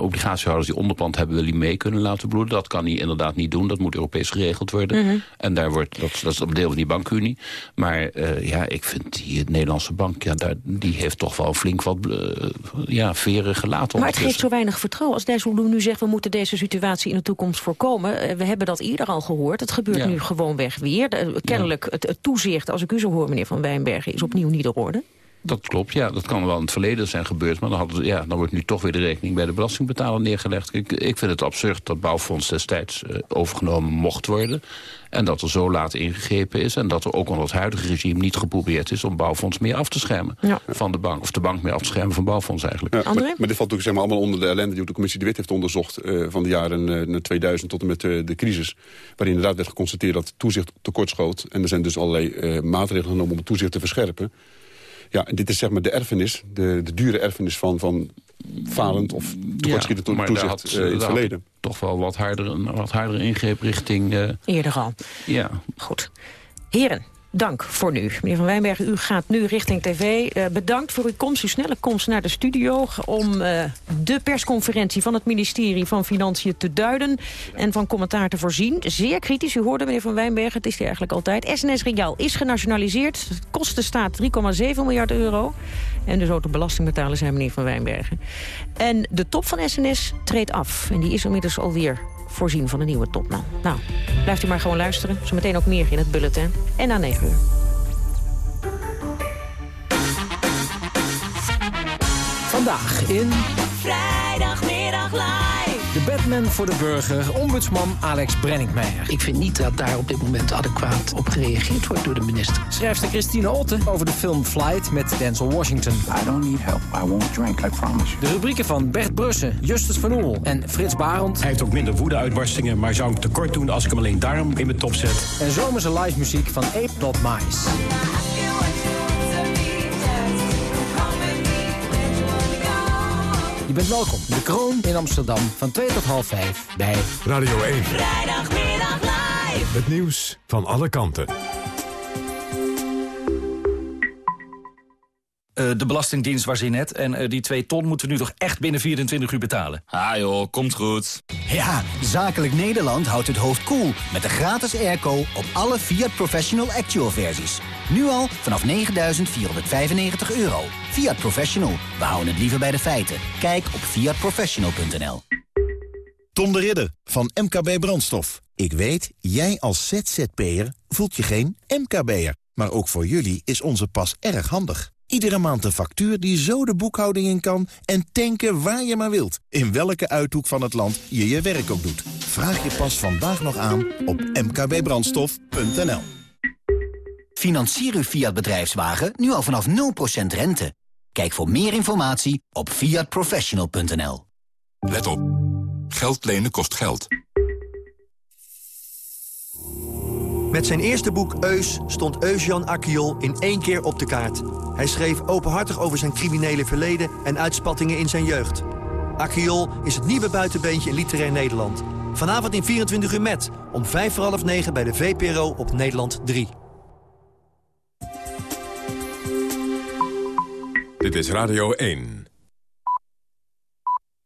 Speaker 17: obligatiehouders die onderpand hebben... wil hij mee kunnen laten bloeden. Dat kan hij inderdaad niet doen. Dat moet Europees geregeld worden.
Speaker 8: Mhm.
Speaker 17: En daar wordt, dat, dat is een deel van die bankunie. Maar eh, ja, ik vind die Nederlandse bank... Ja, daar, die heeft toch wel flink wat eh, ja, veren gelaten.
Speaker 8: Maar het geeft zo weinig vertrouwen. Als Dijsselbloem nu zegt, we moeten deze situatie in de toekomst voorkomen. Eh, We hebben dat eerder al gehoord. Het gebeurt
Speaker 17: Ja.
Speaker 8: nu gewoonweg weer. De- kennelijk, het, het toezicht, als ik u zo hoor, meneer Van Wijnbergen... is opnieuw niet op orde.
Speaker 17: Dat klopt, ja. Dat kan wel in het verleden zijn gebeurd. Maar dan, hadden, ze- ja, dan wordt nu toch weer de rekening bij de belastingbetaler neergelegd. Ik, ik vind het absurd dat bouwfonds destijds eh, overgenomen mocht worden. En dat er zo laat ingegrepen is. En dat er ook onder het huidige regime niet geprobeerd is... om bouwfonds meer af te schermen van de bank. Of de bank meer af te schermen van bouwfonds eigenlijk.
Speaker 10: Ja, maar, maar dit valt natuurlijk zeg maar, allemaal onder de ellende die ook de commissie De Wit heeft onderzocht... eh, van de jaren eh, 2000 tot en met eh, de crisis. Waarin inderdaad werd geconstateerd dat toezicht tekortschoot. En er zijn dus allerlei eh, maatregelen genomen om het toezicht te verscherpen. Ja, en dit is zeg maar de erfenis, de, de dure erfenis van, van falend of tekortschietend
Speaker 17: daar
Speaker 10: toezicht
Speaker 17: had,
Speaker 10: eh, in het verleden.
Speaker 17: toch wel wat harder, een wat harder ingreep richting... eh,
Speaker 8: Eerder al.
Speaker 17: ja,
Speaker 8: Goed. Heren, dank voor nu. Meneer Van Wijnbergen, u gaat nu richting tv. Eh, bedankt voor uw komst, uw snelle komst naar de studio... om eh, de persconferentie van het ministerie van Financiën te duiden... en van commentaar te voorzien. Zeer kritisch, u hoorde meneer Van Wijnbergen, het is die eigenlijk altijd. SNS Regaal is genationaliseerd. Het kost de staat 3,7 miljard euro. En dus ook de belastingbetaler zijn meneer Van Wijnbergen. En de top van SNS treedt af. En die is inmiddels alweer voorzien van een nieuwe topman. Nou, blijft u maar gewoon luisteren. Zometeen ook meer in het bulletin. En na 9 uur.
Speaker 28: Vandaag in
Speaker 29: Vrijdagmiddag live.
Speaker 28: De Batman voor de Burger, ombudsman Alex Brenningmeijer.
Speaker 30: Ik vind niet dat daar op dit moment adequaat op gereageerd wordt door de minister.
Speaker 28: Schrijfster Christine Otten over de film Flight met Denzel Washington.
Speaker 23: I don't need help. I won't drink, I promise you.
Speaker 28: De rubrieken van Bert Brussen, Justus van Oel en Frits Barend.
Speaker 31: Hij heeft ook minder woede-uitbarstingen, maar zou hem tekort doen als ik hem alleen daarom in mijn top zet.
Speaker 28: En zomerse live muziek van Ape Not Mice. Je bent welkom. De Kroon in Amsterdam van 2 tot half 5 bij
Speaker 1: Radio 1.
Speaker 29: Vrijdagmiddag live.
Speaker 1: Het nieuws van alle kanten.
Speaker 32: Eh, de Belastingdienst was in net. En eh, die 2 ton moeten we nu toch echt binnen 24 uur betalen.
Speaker 33: Ah joh, komt goed.
Speaker 34: Ja, Zakelijk Nederland houdt het hoofd koel cool met de gratis airco op alle Fiat Professional Actual versies. Nu al vanaf 9.495 euro. Fiat Professional, we houden het liever bij de feiten. Kijk op fiatprofessional.nl. Tom de Ridder van MKB Brandstof. Ik weet, jij als ZZP'er voelt je geen MKB'er. Maar ook voor jullie is onze pas erg handig. Iedere maand een factuur die zo de boekhouding in kan... en tanken waar je maar wilt. In welke uithoek van het land je je werk ook doet. Vraag je pas vandaag nog aan op mkbbrandstof.nl.
Speaker 35: Financier uw Fiat bedrijfswagen nu al vanaf 0% rente. Kijk voor meer informatie op fiatprofessional.nl.
Speaker 36: Let op. Geld lenen kost geld.
Speaker 37: Met zijn eerste boek Eus stond Eus-Jan Akkiol in één keer op de kaart. Hij schreef openhartig over zijn criminele verleden en uitspattingen in zijn jeugd. Akkiol is het nieuwe buitenbeentje in literair Nederland. Vanavond in 24 uur met, om vijf voor half negen bij de VPRO op Nederland 3.
Speaker 36: Dit is Radio 1.